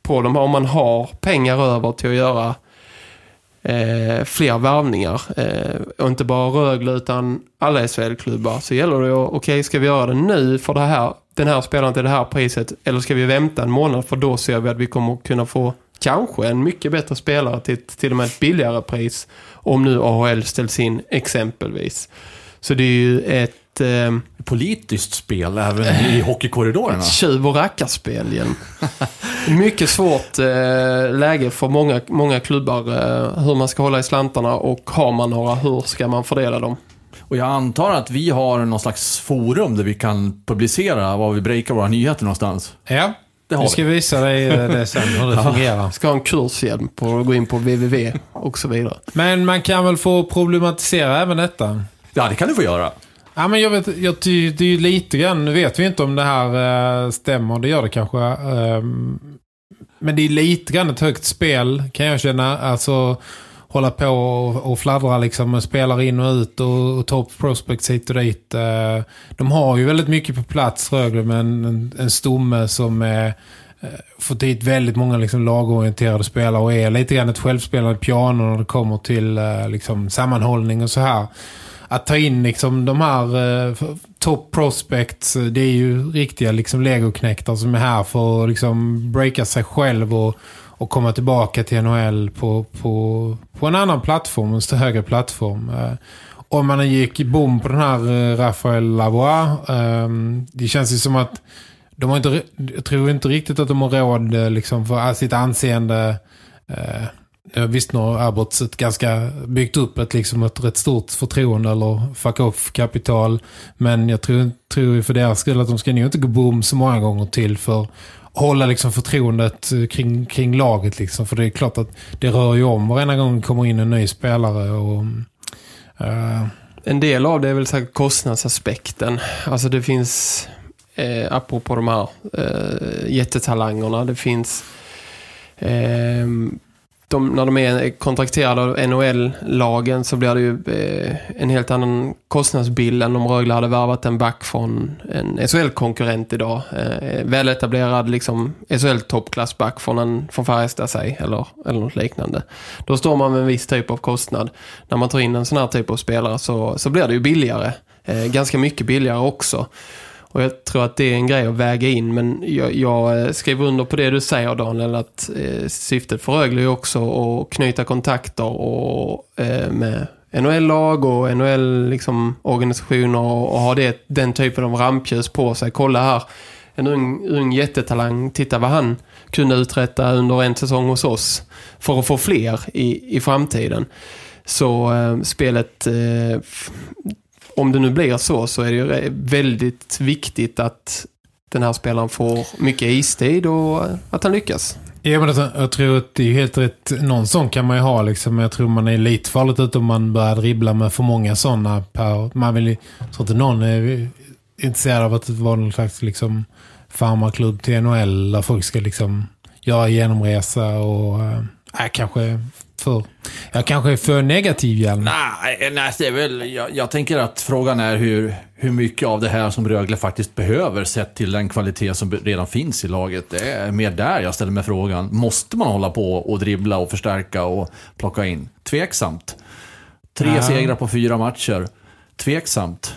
på de, om man har pengar över till att göra eh, fler värvningar. Eh, och inte bara Rögle utan alla SHL-klubbar så gäller det att, okej okay, ska vi göra det nu för det här, den här spelaren till det här priset? Eller ska vi vänta en månad? För då ser vi att vi kommer kunna få kanske en mycket bättre spelare till till och med ett billigare pris om nu AHL ställs in exempelvis. Så det är ju ett eh, Politiskt spel även i hockeykorridorerna. tjuv- och rackarspel igen. mycket svårt eh, läge för många, många klubbar eh, hur man ska hålla i slantarna och har man några, hur ska man fördela dem? Och jag antar att vi har någon slags forum där vi kan publicera var vi breakar våra nyheter någonstans. Ja, Det har vi ska vi. visa dig eh, det sen hur det fungerar. Ska ha en kurshjälp på att gå in på www och så vidare. Men man kan väl få problematisera även detta. Ja, det kan du få göra. Ja, men jag vet, jag, ty- det är ju lite grann, nu vet vi inte om det här äh, stämmer, det gör det kanske. Äh, men det är lite grann ett högt spel kan jag känna. Alltså hålla på och, och fladdra liksom och spelar in och ut och, och top prospects hit och dit. Äh, de har ju väldigt mycket på plats Rögle med en, en, en stomme som är eh, fått hit väldigt många liksom, lagorienterade spelare och är lite grann ett självspelande piano när det kommer till liksom, sammanhållning och så här. Att ta in liksom, de här eh, top prospects, eh, det är ju riktiga liksom, legoknäktar som är här för att liksom, breaka sig själv och, och komma tillbaka till NHL på, på, på en annan plattform, en högre plattform. Eh, om man gick bom på den här eh, Rafael Lavoie, eh, det känns ju som att de har inte, jag tror inte riktigt att de har råd eh, liksom, för sitt anseende. Eh, jag visst nu har Abbots ett ganska byggt upp ett, liksom ett rätt stort förtroende eller fuck off kapital. Men jag tror, tror ju för deras skull att de ska nog inte gå boom så många gånger till för att hålla liksom förtroendet eh, kring, kring laget. Liksom. För det är klart att det rör ju om varenda gång det kommer in en ny spelare. Och, uh... En del av det är väl säkert kostnadsaspekten. Alltså det finns, eh, apropå de här eh, jättetalangerna, det finns eh, de, när de är kontrakterade av NHL-lagen så blir det ju eh, en helt annan kostnadsbild än om Rögle hade värvat en back från en SHL-konkurrent idag. Eh, väletablerad liksom SHL-toppklassback från, en, från Färjestad sig eller, eller något liknande. Då står man med en viss typ av kostnad. När man tar in en sån här typ av spelare så, så blir det ju billigare. Eh, ganska mycket billigare också. Och jag tror att det är en grej att väga in. Men jag, jag eh, skriver under på det du säger Daniel. Att eh, syftet för Rögle är också att knyta kontakter och, eh, med NHL-lag och NHL-organisationer. Liksom, och, och ha det, den typen av rampljus på sig. Kolla här, en ung, ung jättetalang. Titta vad han kunde uträtta under en säsong hos oss. För att få fler i, i framtiden. Så eh, spelet... Eh, om det nu blir så så är det ju väldigt viktigt att den här spelaren får mycket istid och att han lyckas. Ja, men alltså, jag tror att det är helt rätt. Någon sån kan man ju ha. Liksom. Jag tror man är lite farligt ut om man börjar dribbla med för många sådana. Per, man vill, jag tror inte någon är intresserad av att vara någon slags liksom, farmarklubb till NHL där folk ska liksom göra genomresa och äh, kanske för, jag kanske är för negativ Hjalmar. Nej, nej det är väl, jag, jag tänker att frågan är hur, hur mycket av det här som Rögle faktiskt behöver sett till den kvalitet som redan finns i laget. Det är mer där jag ställer mig frågan. Måste man hålla på och dribbla och förstärka och plocka in? Tveksamt. Tre Ja. segrar på fyra matcher. Tveksamt.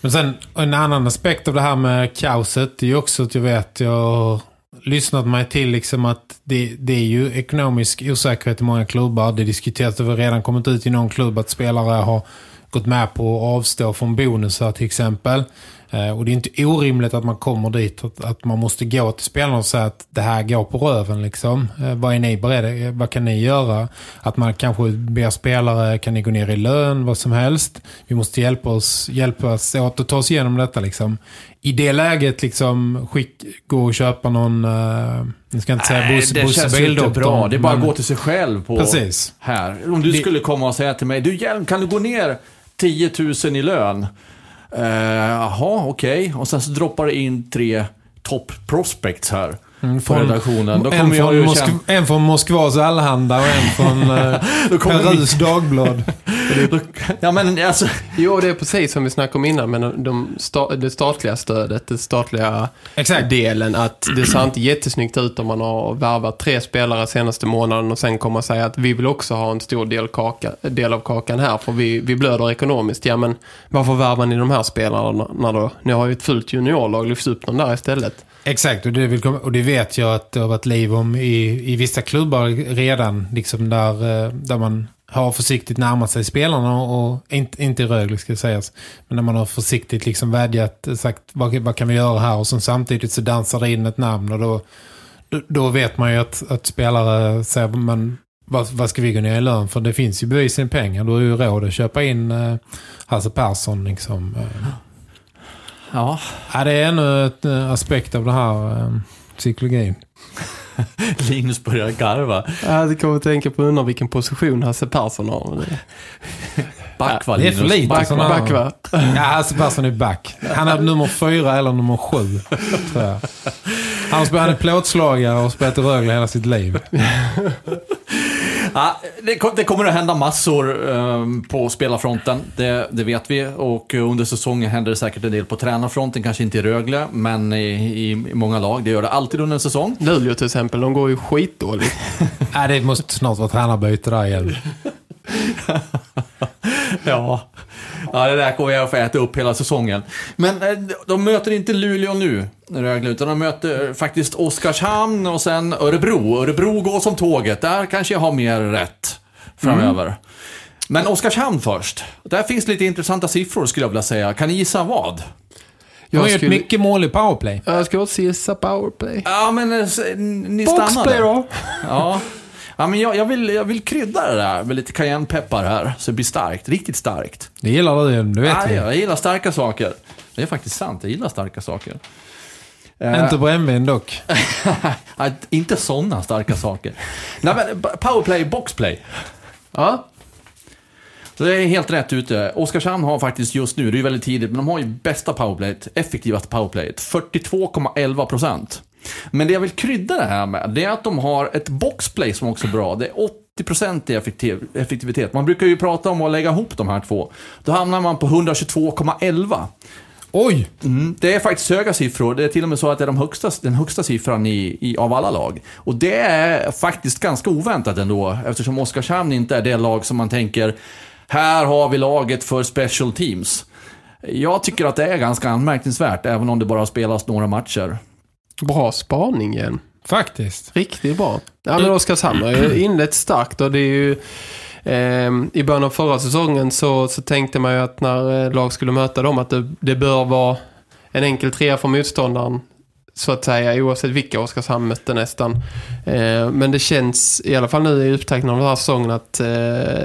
Men sen en annan aspekt av det här med kaoset det är ju också att jag vet, jag lyssnat mig till liksom att det, det är ju ekonomisk osäkerhet i många klubbar. Det diskuteras, det har redan kommit ut i någon klubb att spelare har gått med på att avstå från bonusar till exempel. Eh, och det är inte orimligt att man kommer dit att, att man måste gå till spelarna och säga att det här går på röven liksom. Eh, vad är ni beredda? Eh, Vad kan ni göra? Att man kanske ber spelare, kan ni gå ner i lön, vad som helst. Vi måste hjälpa oss, hjälpa oss åt att ta oss igenom detta liksom. I det läget liksom skick, gå och köpa någon, uh, jag ska inte säga Nej, det känns inte bra. Det är bara att gå till sig själv på Precis. här. Om du Det- skulle komma och säga till mig, du Hjelm, kan du gå ner 10 000 i lön? Eh, Jaha, Jaha, okej. Och sen så droppar det in tre top prospects här Mm, från- redaktionen. Då en, från ju Moskv känna... en från Moskvas Allehanda och en från kommer Perus Dagblad. Ja men alltså, Jo, det är precis som vi snackade om innan, men de sta det statliga stödet, det statliga Exakt. delen, att det ser inte jättesnyggt ut om man har värvat tre spelare senaste månaden och sen kommer säga att vi vill också ha en stor del, kaka, del av kakan här, för vi, vi blöder ekonomiskt. Ja, men varför värvar ni de här spelarna då? Ni har ju ett fullt juniorlag, lyfts upp dem där istället. Exakt, och det, vill komma, och det vet jag att det har varit liv om i, i vissa klubbar redan. Liksom där, eh, där man har försiktigt närmat sig spelarna och, inte, inte i Rögle ska sägas. Men när man har försiktigt liksom vädjat, sagt vad, vad kan vi göra här och sen samtidigt så dansar det in ett namn och då, då, då vet man ju att, att spelare säger men vad, vad ska vi gå ner i lön för det finns ju bevisligen pengar. Då är ju råd att köpa in eh, Hasse Persson liksom. Eh ja. Ja, det är ännu ett eh, aspekt av det här eh, psykologin. Linus börjar garva. Jag kommer att tänka på undra vilken position Hasse Persson har. Back va, det är för Linus? lite. Back, sån här- Back va? Ja, Hasse Persson är back. Han är nummer fyra eller nummer sju, tror jag. Han, är plåtslagare och spelat i Rögle hela sitt liv. Ja, det, kom- det kommer att hända massor ehm, på spelarfronten, det, det vet vi. Och under säsongen händer det säkert en del på tränarfronten, kanske inte i Rögle, men i, i, i många lag. Det gör det alltid under en säsong. Luleå till exempel, de går ju skitdåligt. Ja, det måste snart vara tränarbyte där igen. Ja. ja, det där kommer jag få äta upp hela säsongen. Men eh, de möter inte Luleå nu, Rögle, utan de möter faktiskt Oskarshamn och sen Örebro. Örebro går som tåget, där kanske jag har mer rätt framöver. Men Oskarshamn först. Där finns lite intressanta siffror skulle jag vilja säga. Kan ni gissa vad? Jag har gjort skulle- mycket mål i powerplay. Jag ska också gissa powerplay. Ja, men eh, ni Boxplay stannade. då? Ja. Ja, men jag, jag, vill, jag vill krydda det där med lite cayennepeppar här, så det blir starkt. Riktigt starkt. Det gillar du det vet Ja, jag gillar starka saker. Det är faktiskt sant, jag gillar starka saker. Eh, Inte brännvin dock. inte sådana starka saker. Nej, men powerplay, boxplay. Ja. Så det är helt rätt ute. Oskarshamn har faktiskt just nu, det är ju väldigt tidigt, men de har ju bästa powerplayet, effektivaste powerplayet. 42,11 procent. Men det jag vill krydda det här med, det är att de har ett boxplay som också är bra. Det är 80% i effektiv, effektivitet. Man brukar ju prata om att lägga ihop de här två. Då hamnar man på 122,11. Oj! Mm, det är faktiskt höga siffror. Det är till och med så att det är de högsta, den högsta siffran i, i, av alla lag. Och det är faktiskt ganska oväntat ändå, eftersom Oskarshamn inte är det lag som man tänker, här har vi laget för special teams. Jag tycker att det är ganska anmärkningsvärt, även om det bara har spelats några matcher. Bra spaning igen. Faktiskt. Riktigt bra. Ja, men Oskarshamn har ju inlett starkt och det är ju... ehm, I början av förra säsongen så, så tänkte man ju att när eh, lag skulle möta dem att det, det bör vara en enkel trea för motståndaren så att säga, oavsett vilka Oskarshamn mötte nästan. Eh, men det känns, i alla fall nu i upptakten av den här säsongen, att eh,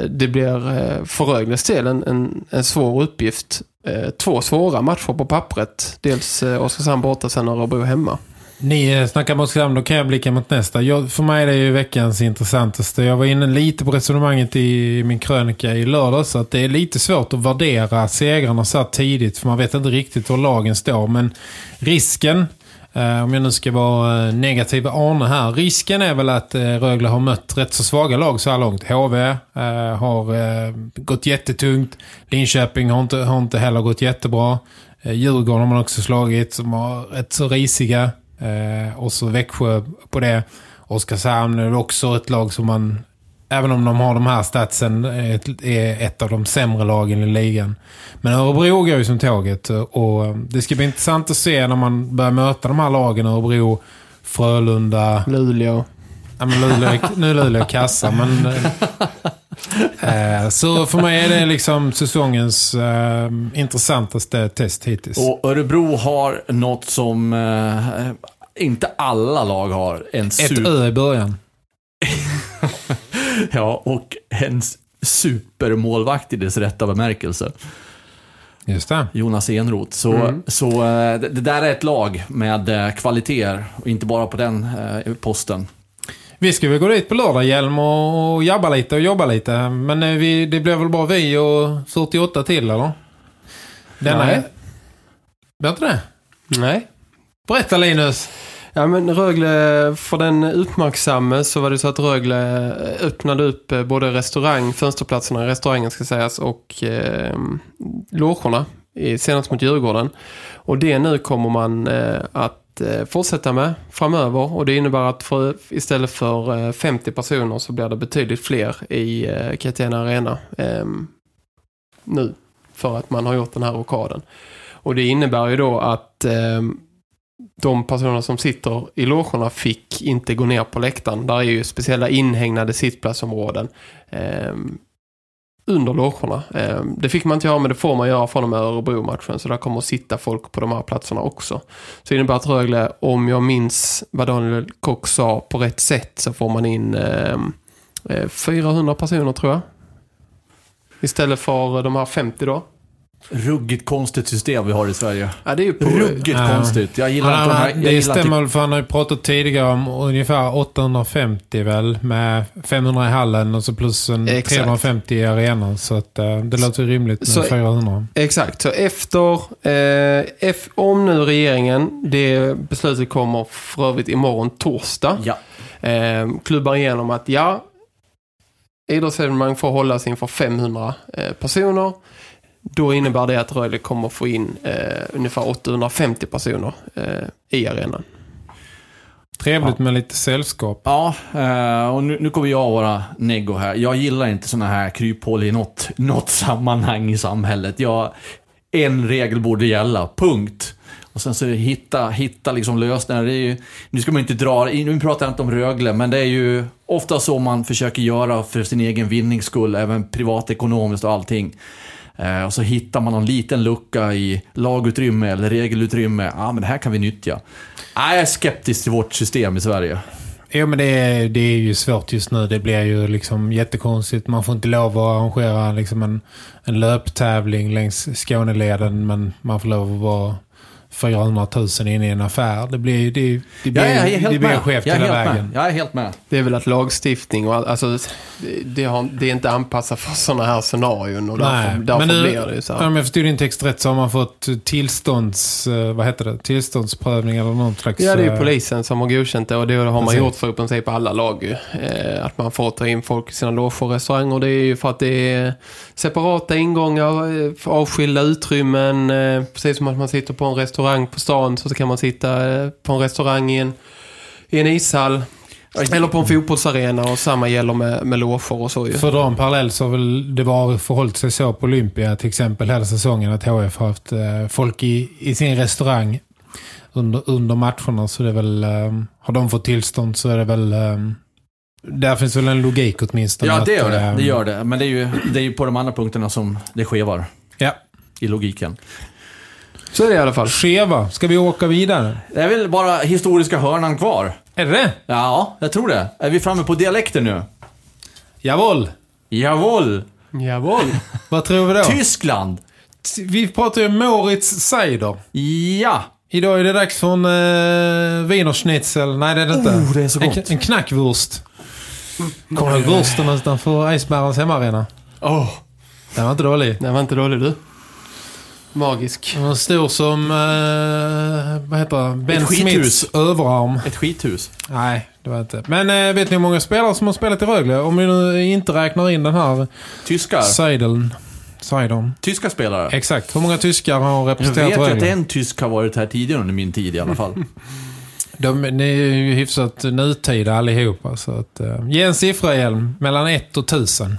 det blir eh, för Rögles del en, en, en svår uppgift. Eh, två svåra matcher på pappret. Dels eh, Oskarshamn borta, sen Örebro hemma. Ni eh, snackar mot Oskarshamn, då kan jag blicka mot nästa. Jag, för mig är det ju veckans intressantaste. Jag var inne lite på resonemanget i min krönika i lördag så att det är lite svårt att värdera segrarna så här tidigt för man vet inte riktigt hur lagen står. Men risken, eh, om jag nu ska vara eh, negativ Arne här, risken är väl att eh, Rögle har mött rätt så svaga lag så här långt. HV eh, har eh, gått jättetungt. Linköping har inte, har inte heller gått jättebra. Eh, Djurgården har man också slagit som har rätt så risiga. Eh, och så Växjö på det. Oskarshamn är också ett lag som man, även om de har de här statsen, är ett, av de sämre lagen i ligan. Men Örebro går ju som tåget och det ska bli intressant att se när man börjar möta de här lagen, Örebro, Frölunda, Luleå. Ja, men Luleå, nu är Luleå kassa, men... eh, så för mig är det liksom säsongens eh, intressantaste test hittills. Och Örebro har något som eh, inte alla lag har. En Ett super... ö i början. Ja, och en supermålvakt i dess rätta bemärkelse. Just det. Jonas Enroth. Så, Mm. så eh, det, det där är ett lag med eh, kvaliteter och inte bara på den eh, posten. Vi ska väl gå dit på lördag, Hjelm, och jabba lite och jobba lite. Men eh, vi, det blir väl bara vi och 48 till, eller? Denna Nej. Blir inte det? Nej. Berätta, Linus. Ja men Rögle, för den uppmärksamme så var det så att Rögle öppnade upp eh, både restaurang, fönsterplatserna restaurangen ska sägas och eh, logerna senast mot Djurgården. Och det nu kommer man eh, att Eh, fortsätta med framöver och det innebär att för, istället för eh, 50 personer så blir det betydligt fler i eh, Catena Arena eh, nu för att man har gjort den här rockaden. Och det innebär ju då att eh, de personer som sitter i logerna fick inte gå ner på läktaren. Där är ju speciella inhägnade sittplatsområden eh, under logerna. Ehm, det fick man inte göra, men det får man göra från och med Örebro-matchen. Så där kommer att sitta folk på de här platserna också. Så det innebär att Rögle, om jag minns vad Daniel Kock sa på rätt sätt, så får man in ehm, eh, 400 personer tror jag. Istället för de här 50 då. Ruggigt konstigt system vi har i Sverige. Ja, det är ju på... Ruggigt Ja. konstigt. Jag gillar Han, inte de här... han, Jag det gillar stämmer väl, för han har ju pratat tidigare om ungefär 850 väl, med 500 i hallen och så plus en Exakt. 350 i arenan. Så att, eh, det låter ju rimligt med Så- 400. Exakt, så efter, eh, om nu regeringen, det beslutet kommer för övrigt imorgon torsdag, ja. eh, klubbar igenom att ja, idrottsevenemang får hållas inför 500 eh, personer. Då innebär det att Rögle kommer få in eh, ungefär 850 personer eh, i arenan. Trevligt med lite sällskap. Ja, eh, och nu, nu kommer jag vara neggo här. Jag gillar inte såna här kryphål i något, något sammanhang i samhället. Jag, en regel borde gälla, punkt. Och sen så hitta, hitta liksom lösningar. Det är ju, nu ska man inte dra, nu pratar jag inte om Rögle, men det är ju ofta så man försöker göra för sin egen vinnings skull, även privatekonomiskt och allting. Eh, och så hittar man någon liten lucka i lagutrymme eller regelutrymme. Ja, men det här kan vi nyttja. Ah, jag är skeptisk till vårt system i Sverige. Jo, men det är, det är ju svårt just nu. Det blir ju liksom jättekonstigt. Man får inte lov att arrangera liksom en, en löptävling längs Skåneleden, men man får lov att vara 400 000 inne i en affär. Det blir, det, det blir, Ja, jag är helt det blir med. skevt hela vägen. Med. Jag är helt med. Det är väl att lagstiftning och all, alltså, det, har, det är inte anpassat för sådana här scenarion och därför, därför men nu, blir det så här. Om jag förstod din text rätt så har man fått tillstånds... eh, Vad heter det? Tillståndsprövning eller någon slags... Ja, det är ju eh, polisen som har godkänt det och det har man Precis. gjort för i princip alla lag. ju. Eh, att man får ta in folk i sina loger och restauranger. Det är ju för att det är separata ingångar, avskilda utrymmen. Eh, precis som att man sitter på en restaurang på stan så kan man sitta eh, på en restaurang i en, i en ishall. Eller på en fotbollsarena och samma gäller med, med loger och så ju. För att dra en parallell så har väl det var förhållit sig så på Olympia till exempel hela säsongen att HF har haft eh, folk i, i sin restaurang under, under matcherna så det är väl eh, har de fått tillstånd så är det väl där finns väl en logik åtminstone. Ja, det gör det. Det gör det. Men det är ju, det är ju på de andra punkterna som det skevar Ja. i logiken. Så är det i alla fall. Skeva, ska vi åka vidare? Det är väl bara historiska hörnan kvar. Är det? Ja, jag tror det. Är vi framme på dialekter nu? Jawohl. Jawohl! Jawohl. Vad tror vi då? Tyskland! Vi pratar ju om Moritz Seider. Ja! Idag är det dags för en uh, wienerschnitzel. Nej, det är det inte. Oh, det är så En, gott. en knackwurst. Kommer du ihåg wursten utanför Eisbärens hemmaarena? Åh, Den var inte dålig. den var inte dålig du. Magisk. Den stor som, uh, vad heter det? Ben Ett. Smiths överarm. Ett skithus. Nej, det var inte. Men uh, vet ni hur många spelare som har spelat i Rögle? Om vi nu inte räknar in den här Tyskar. Seideln. Seidern. Tyska spelare. Exakt. Hur många tyskar har Jag representerat vet ju att Rögle? en tysk har varit här tidigare under min tid i alla fall. De, ni är ju hyfsat nutida allihopa. Så att, uh, ge en siffra, Hjelm. Mellan 1 och 1000.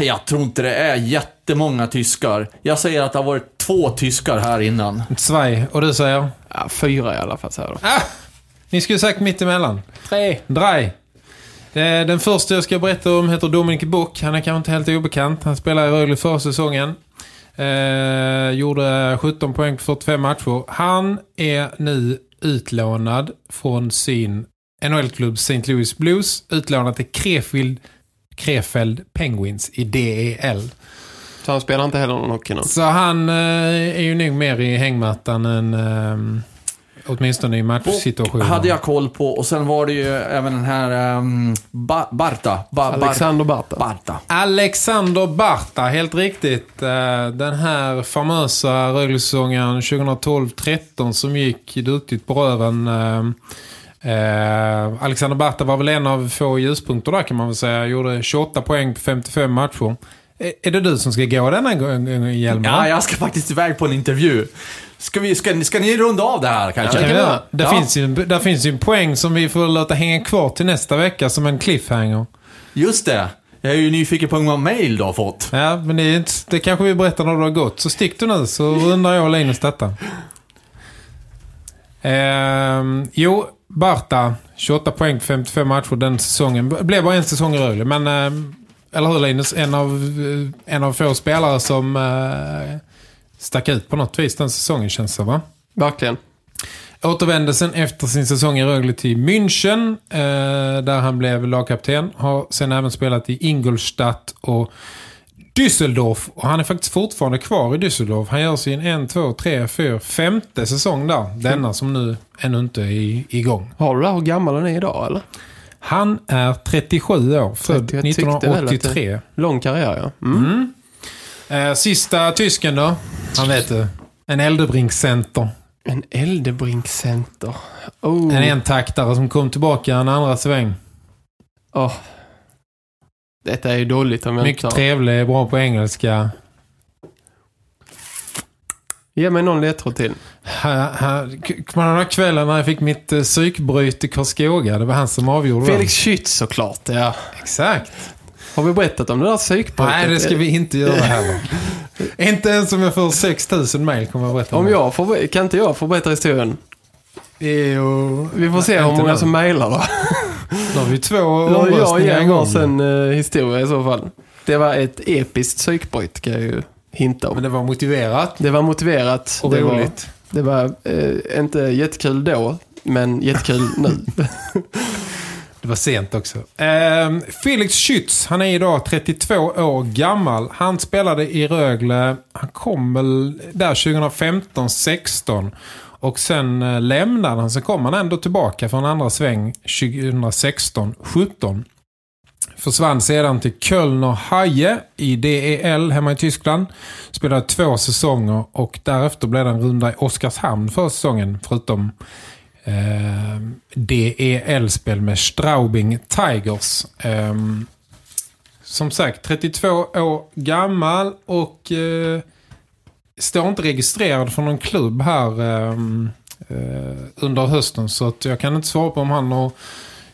Jag tror inte det är jättemånga tyskar. Jag säger att det har varit två tyskar här innan. Svaj. Och du säger? Ja, fyra i alla fall så här då. Ni skulle sagt mitt emellan. Tre. Drej. Eh, Den första jag ska berätta om heter Dominic Book. Han är kanske inte helt obekant. Han spelade i Rögle förra säsongen. Eh, gjorde 17 poäng på 45 matcher. Han är nu utlånad från sin NHL-klubb St. Louis Blues. Utlånad till Krefeld, Krefeld Penguins i DEL. Så han spelar inte heller någon hockey nu. Så han eh, är ju nog mer i hängmattan än eh, åtminstone i matchsituationen. hade jag koll på och sen var det ju även den här um, ba Barta. Ba Alexander Barta. Barta. Alexander Barta, helt riktigt. Eh, Den här famösa Rögle-säsongen 2012-13 som gick duktigt på röven. Eh, eh, Alexander Barta var väl en av få ljuspunkter där kan man väl säga. Gjorde 28 poäng på 55 matcher. Är- Är det du som ska gå denna gång, Hjelmar? Ja, jag ska faktiskt iväg på en intervju. Ska, vi, ska, ska ni runda av det här kanske? Kan vi göra? Där, Ja. finns ju, där finns ju en poäng som vi får låta hänga kvar till nästa vecka som en cliffhanger. Just det. Jag är ju nyfiken på hur många mail du har fått. Ja, men det, är inte, det kanske vi berättar när du har gått. Så stick du nu så rundar jag och Linus detta. Ehm, jo, Barta, 28 poäng på 55 matcher den säsongen. Blev bara en säsong i Rögle, men... ehm, eller hur Linus? En av, eh, en av få spelare som eh, stack ut på något vis den säsongen känns det va? Verkligen. Återvände sen efter sin säsong i Rögle till München eh, där han blev lagkapten. Har sen även spelat i Ingolstadt och Düsseldorf. Och han är faktiskt fortfarande kvar i Düsseldorf. Han gör sin en, två, tre, fyra, femte säsong där. Denna som nu ännu inte är igång. Har du där hur gammal han är idag eller? Han är 37 år, född 30, jag tyckte väl att det- 1983. Lång karriär ja. Mm. Eh, sista tysken då. Han vet du. En Eldebrinkscenter. En Eldebrinkcenter. Oh. En entaktare som kom tillbaka en andra sväng. Åh. Detta är ju dåligt om jag Mycket inte trevlig, bra på engelska. Ge mig någon ledtråd till. Kommer den här kvällen när jag fick mitt uh, psykbryt i Karlskoga? Det var han som avgjorde. Felix Schütz såklart, ja. Exakt. Har vi berättat om det där psykbrytet? Nej, det ska vi inte göra heller. inte ens om jag får 6000 mail kommer jag berätta Om det. jag får, kan inte jag få berätta historien? Jo, Vi får se hur många nu. som mejlar då. Då har vi två omröstningar ger igång. varsin uh, historia i så fall. Det var ett episkt psykbryt kan jag ju hinta om. Men det var motiverat. Det var motiverat. Och det var, roligt. det var eh, inte jättekul då, men jättekul nu. Det var sent också. Ehm, Felix Schütz, han är idag 32 år gammal. Han spelade i Rögle, han kom väl där 2015-16. Och sen eh, lämnade han, sen kom han ändå tillbaka för en andra sväng 2016-17. Försvann sedan till Kölner Haie i DEL hemma i Tyskland. Spelade två säsonger och därefter blev det en runda i Oskarshamn för säsongen. Förutom eh, DEL-spel med Straubing Tigers. Eh, som sagt, 32 år gammal och eh, står inte registrerad för någon klubb här eh, eh, under hösten. Så att jag kan inte svara på om han har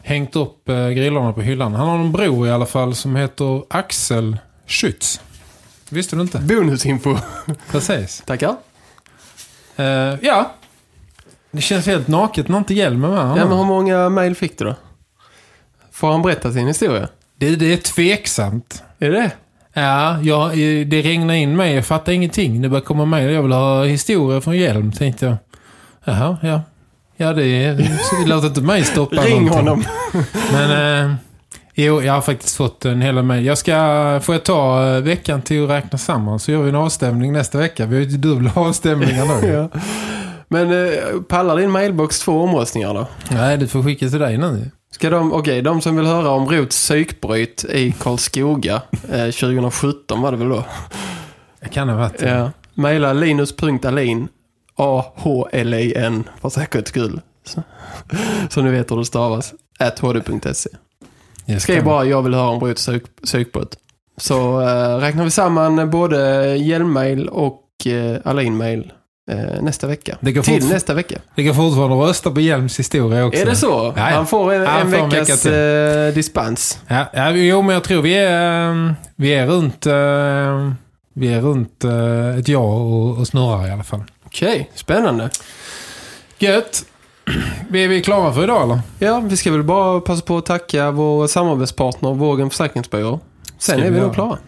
hängt upp eh, grillorna på hyllan. Han har en bror i alla fall som heter Axel Schütz. Visste du inte? Bonusinfo. Precis. Tackar. Eh, ja. Det känns helt naket när inte hjälmen med. Ja, men hur många mejl fick du då? Får han berätta sin historia? det, det är tveksamt. Är det? Ja, jag, det regnar in mig. Jag fattar ingenting. Det bara kommer mejl. Jag vill ha historia från hjälm, tänkte jag. Jaha, ja. Ja, det, låter inte mig stoppa Ring någonting. honom. Men eh, jo, jag har faktiskt fått en hel mejl. Jag ska, får jag ta eh, veckan till att räkna samman så gör vi en avstämning nästa vecka. Vi har ju dubbla avstämningar nu. ja. Men eh, pallar din mailbox två omröstningar då? Nej, det får skicka till dig nu. Ska de, okej, de som vill höra om Rots psykbryt i Karlskoga eh, 2017 var det väl då? Jag kan ha varit det. Ja. Maila linus.alin A-H-L-I-N för säkerhets skull. Så, så ni vet hur det stavas. At hd.se. Skriv bara jag vill höra om Rots psyk, psykbryt. Så eh, räknar vi samman både hjälmmail och eh, Alin-mail nästa vecka. Till nästa vecka. Det går fortfarande att rösta på Hjelms historia också. Är det så? Ja, ja. Han får en, Han en får en veckas vecka till. eh, dispens. Ja, ja, jo, men jag tror vi är, eh, vi är runt, eh, vi är runt eh, ett ja och, och snurrar i alla fall. Okej, spännande. Gött. Vi är vi klara för idag eller? Ja, vi ska väl bara passa på att tacka vår samarbetspartner Vågen Försäkringsbyrå. Sen är vi nog klara.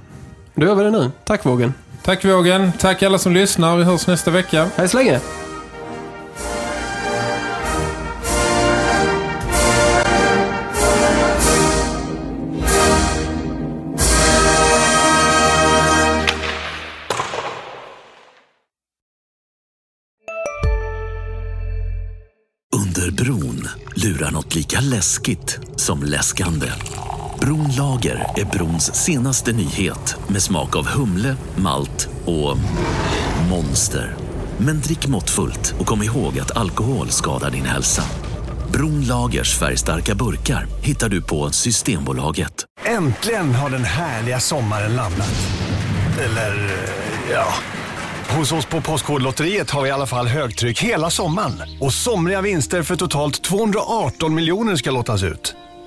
Då gör vi det nu. Tack Vågen. Tack Vågen. Tack alla som lyssnar. Vi hörs nästa vecka. Hej så länge. Under bron lurar något lika läskigt som läskande. Bronlager är brons senaste nyhet med smak av humle, malt och monster. Men drick måttfullt och kom ihåg att alkohol skadar din hälsa. Bronlagers färgstarka burkar hittar du på Systembolaget. Äntligen har den härliga sommaren landat. Eller, eh, ja. Hos oss på Postkodlotteriet har vi i alla fall högtryck hela sommaren. Och somriga vinster för totalt 218 miljoner ska lottas ut.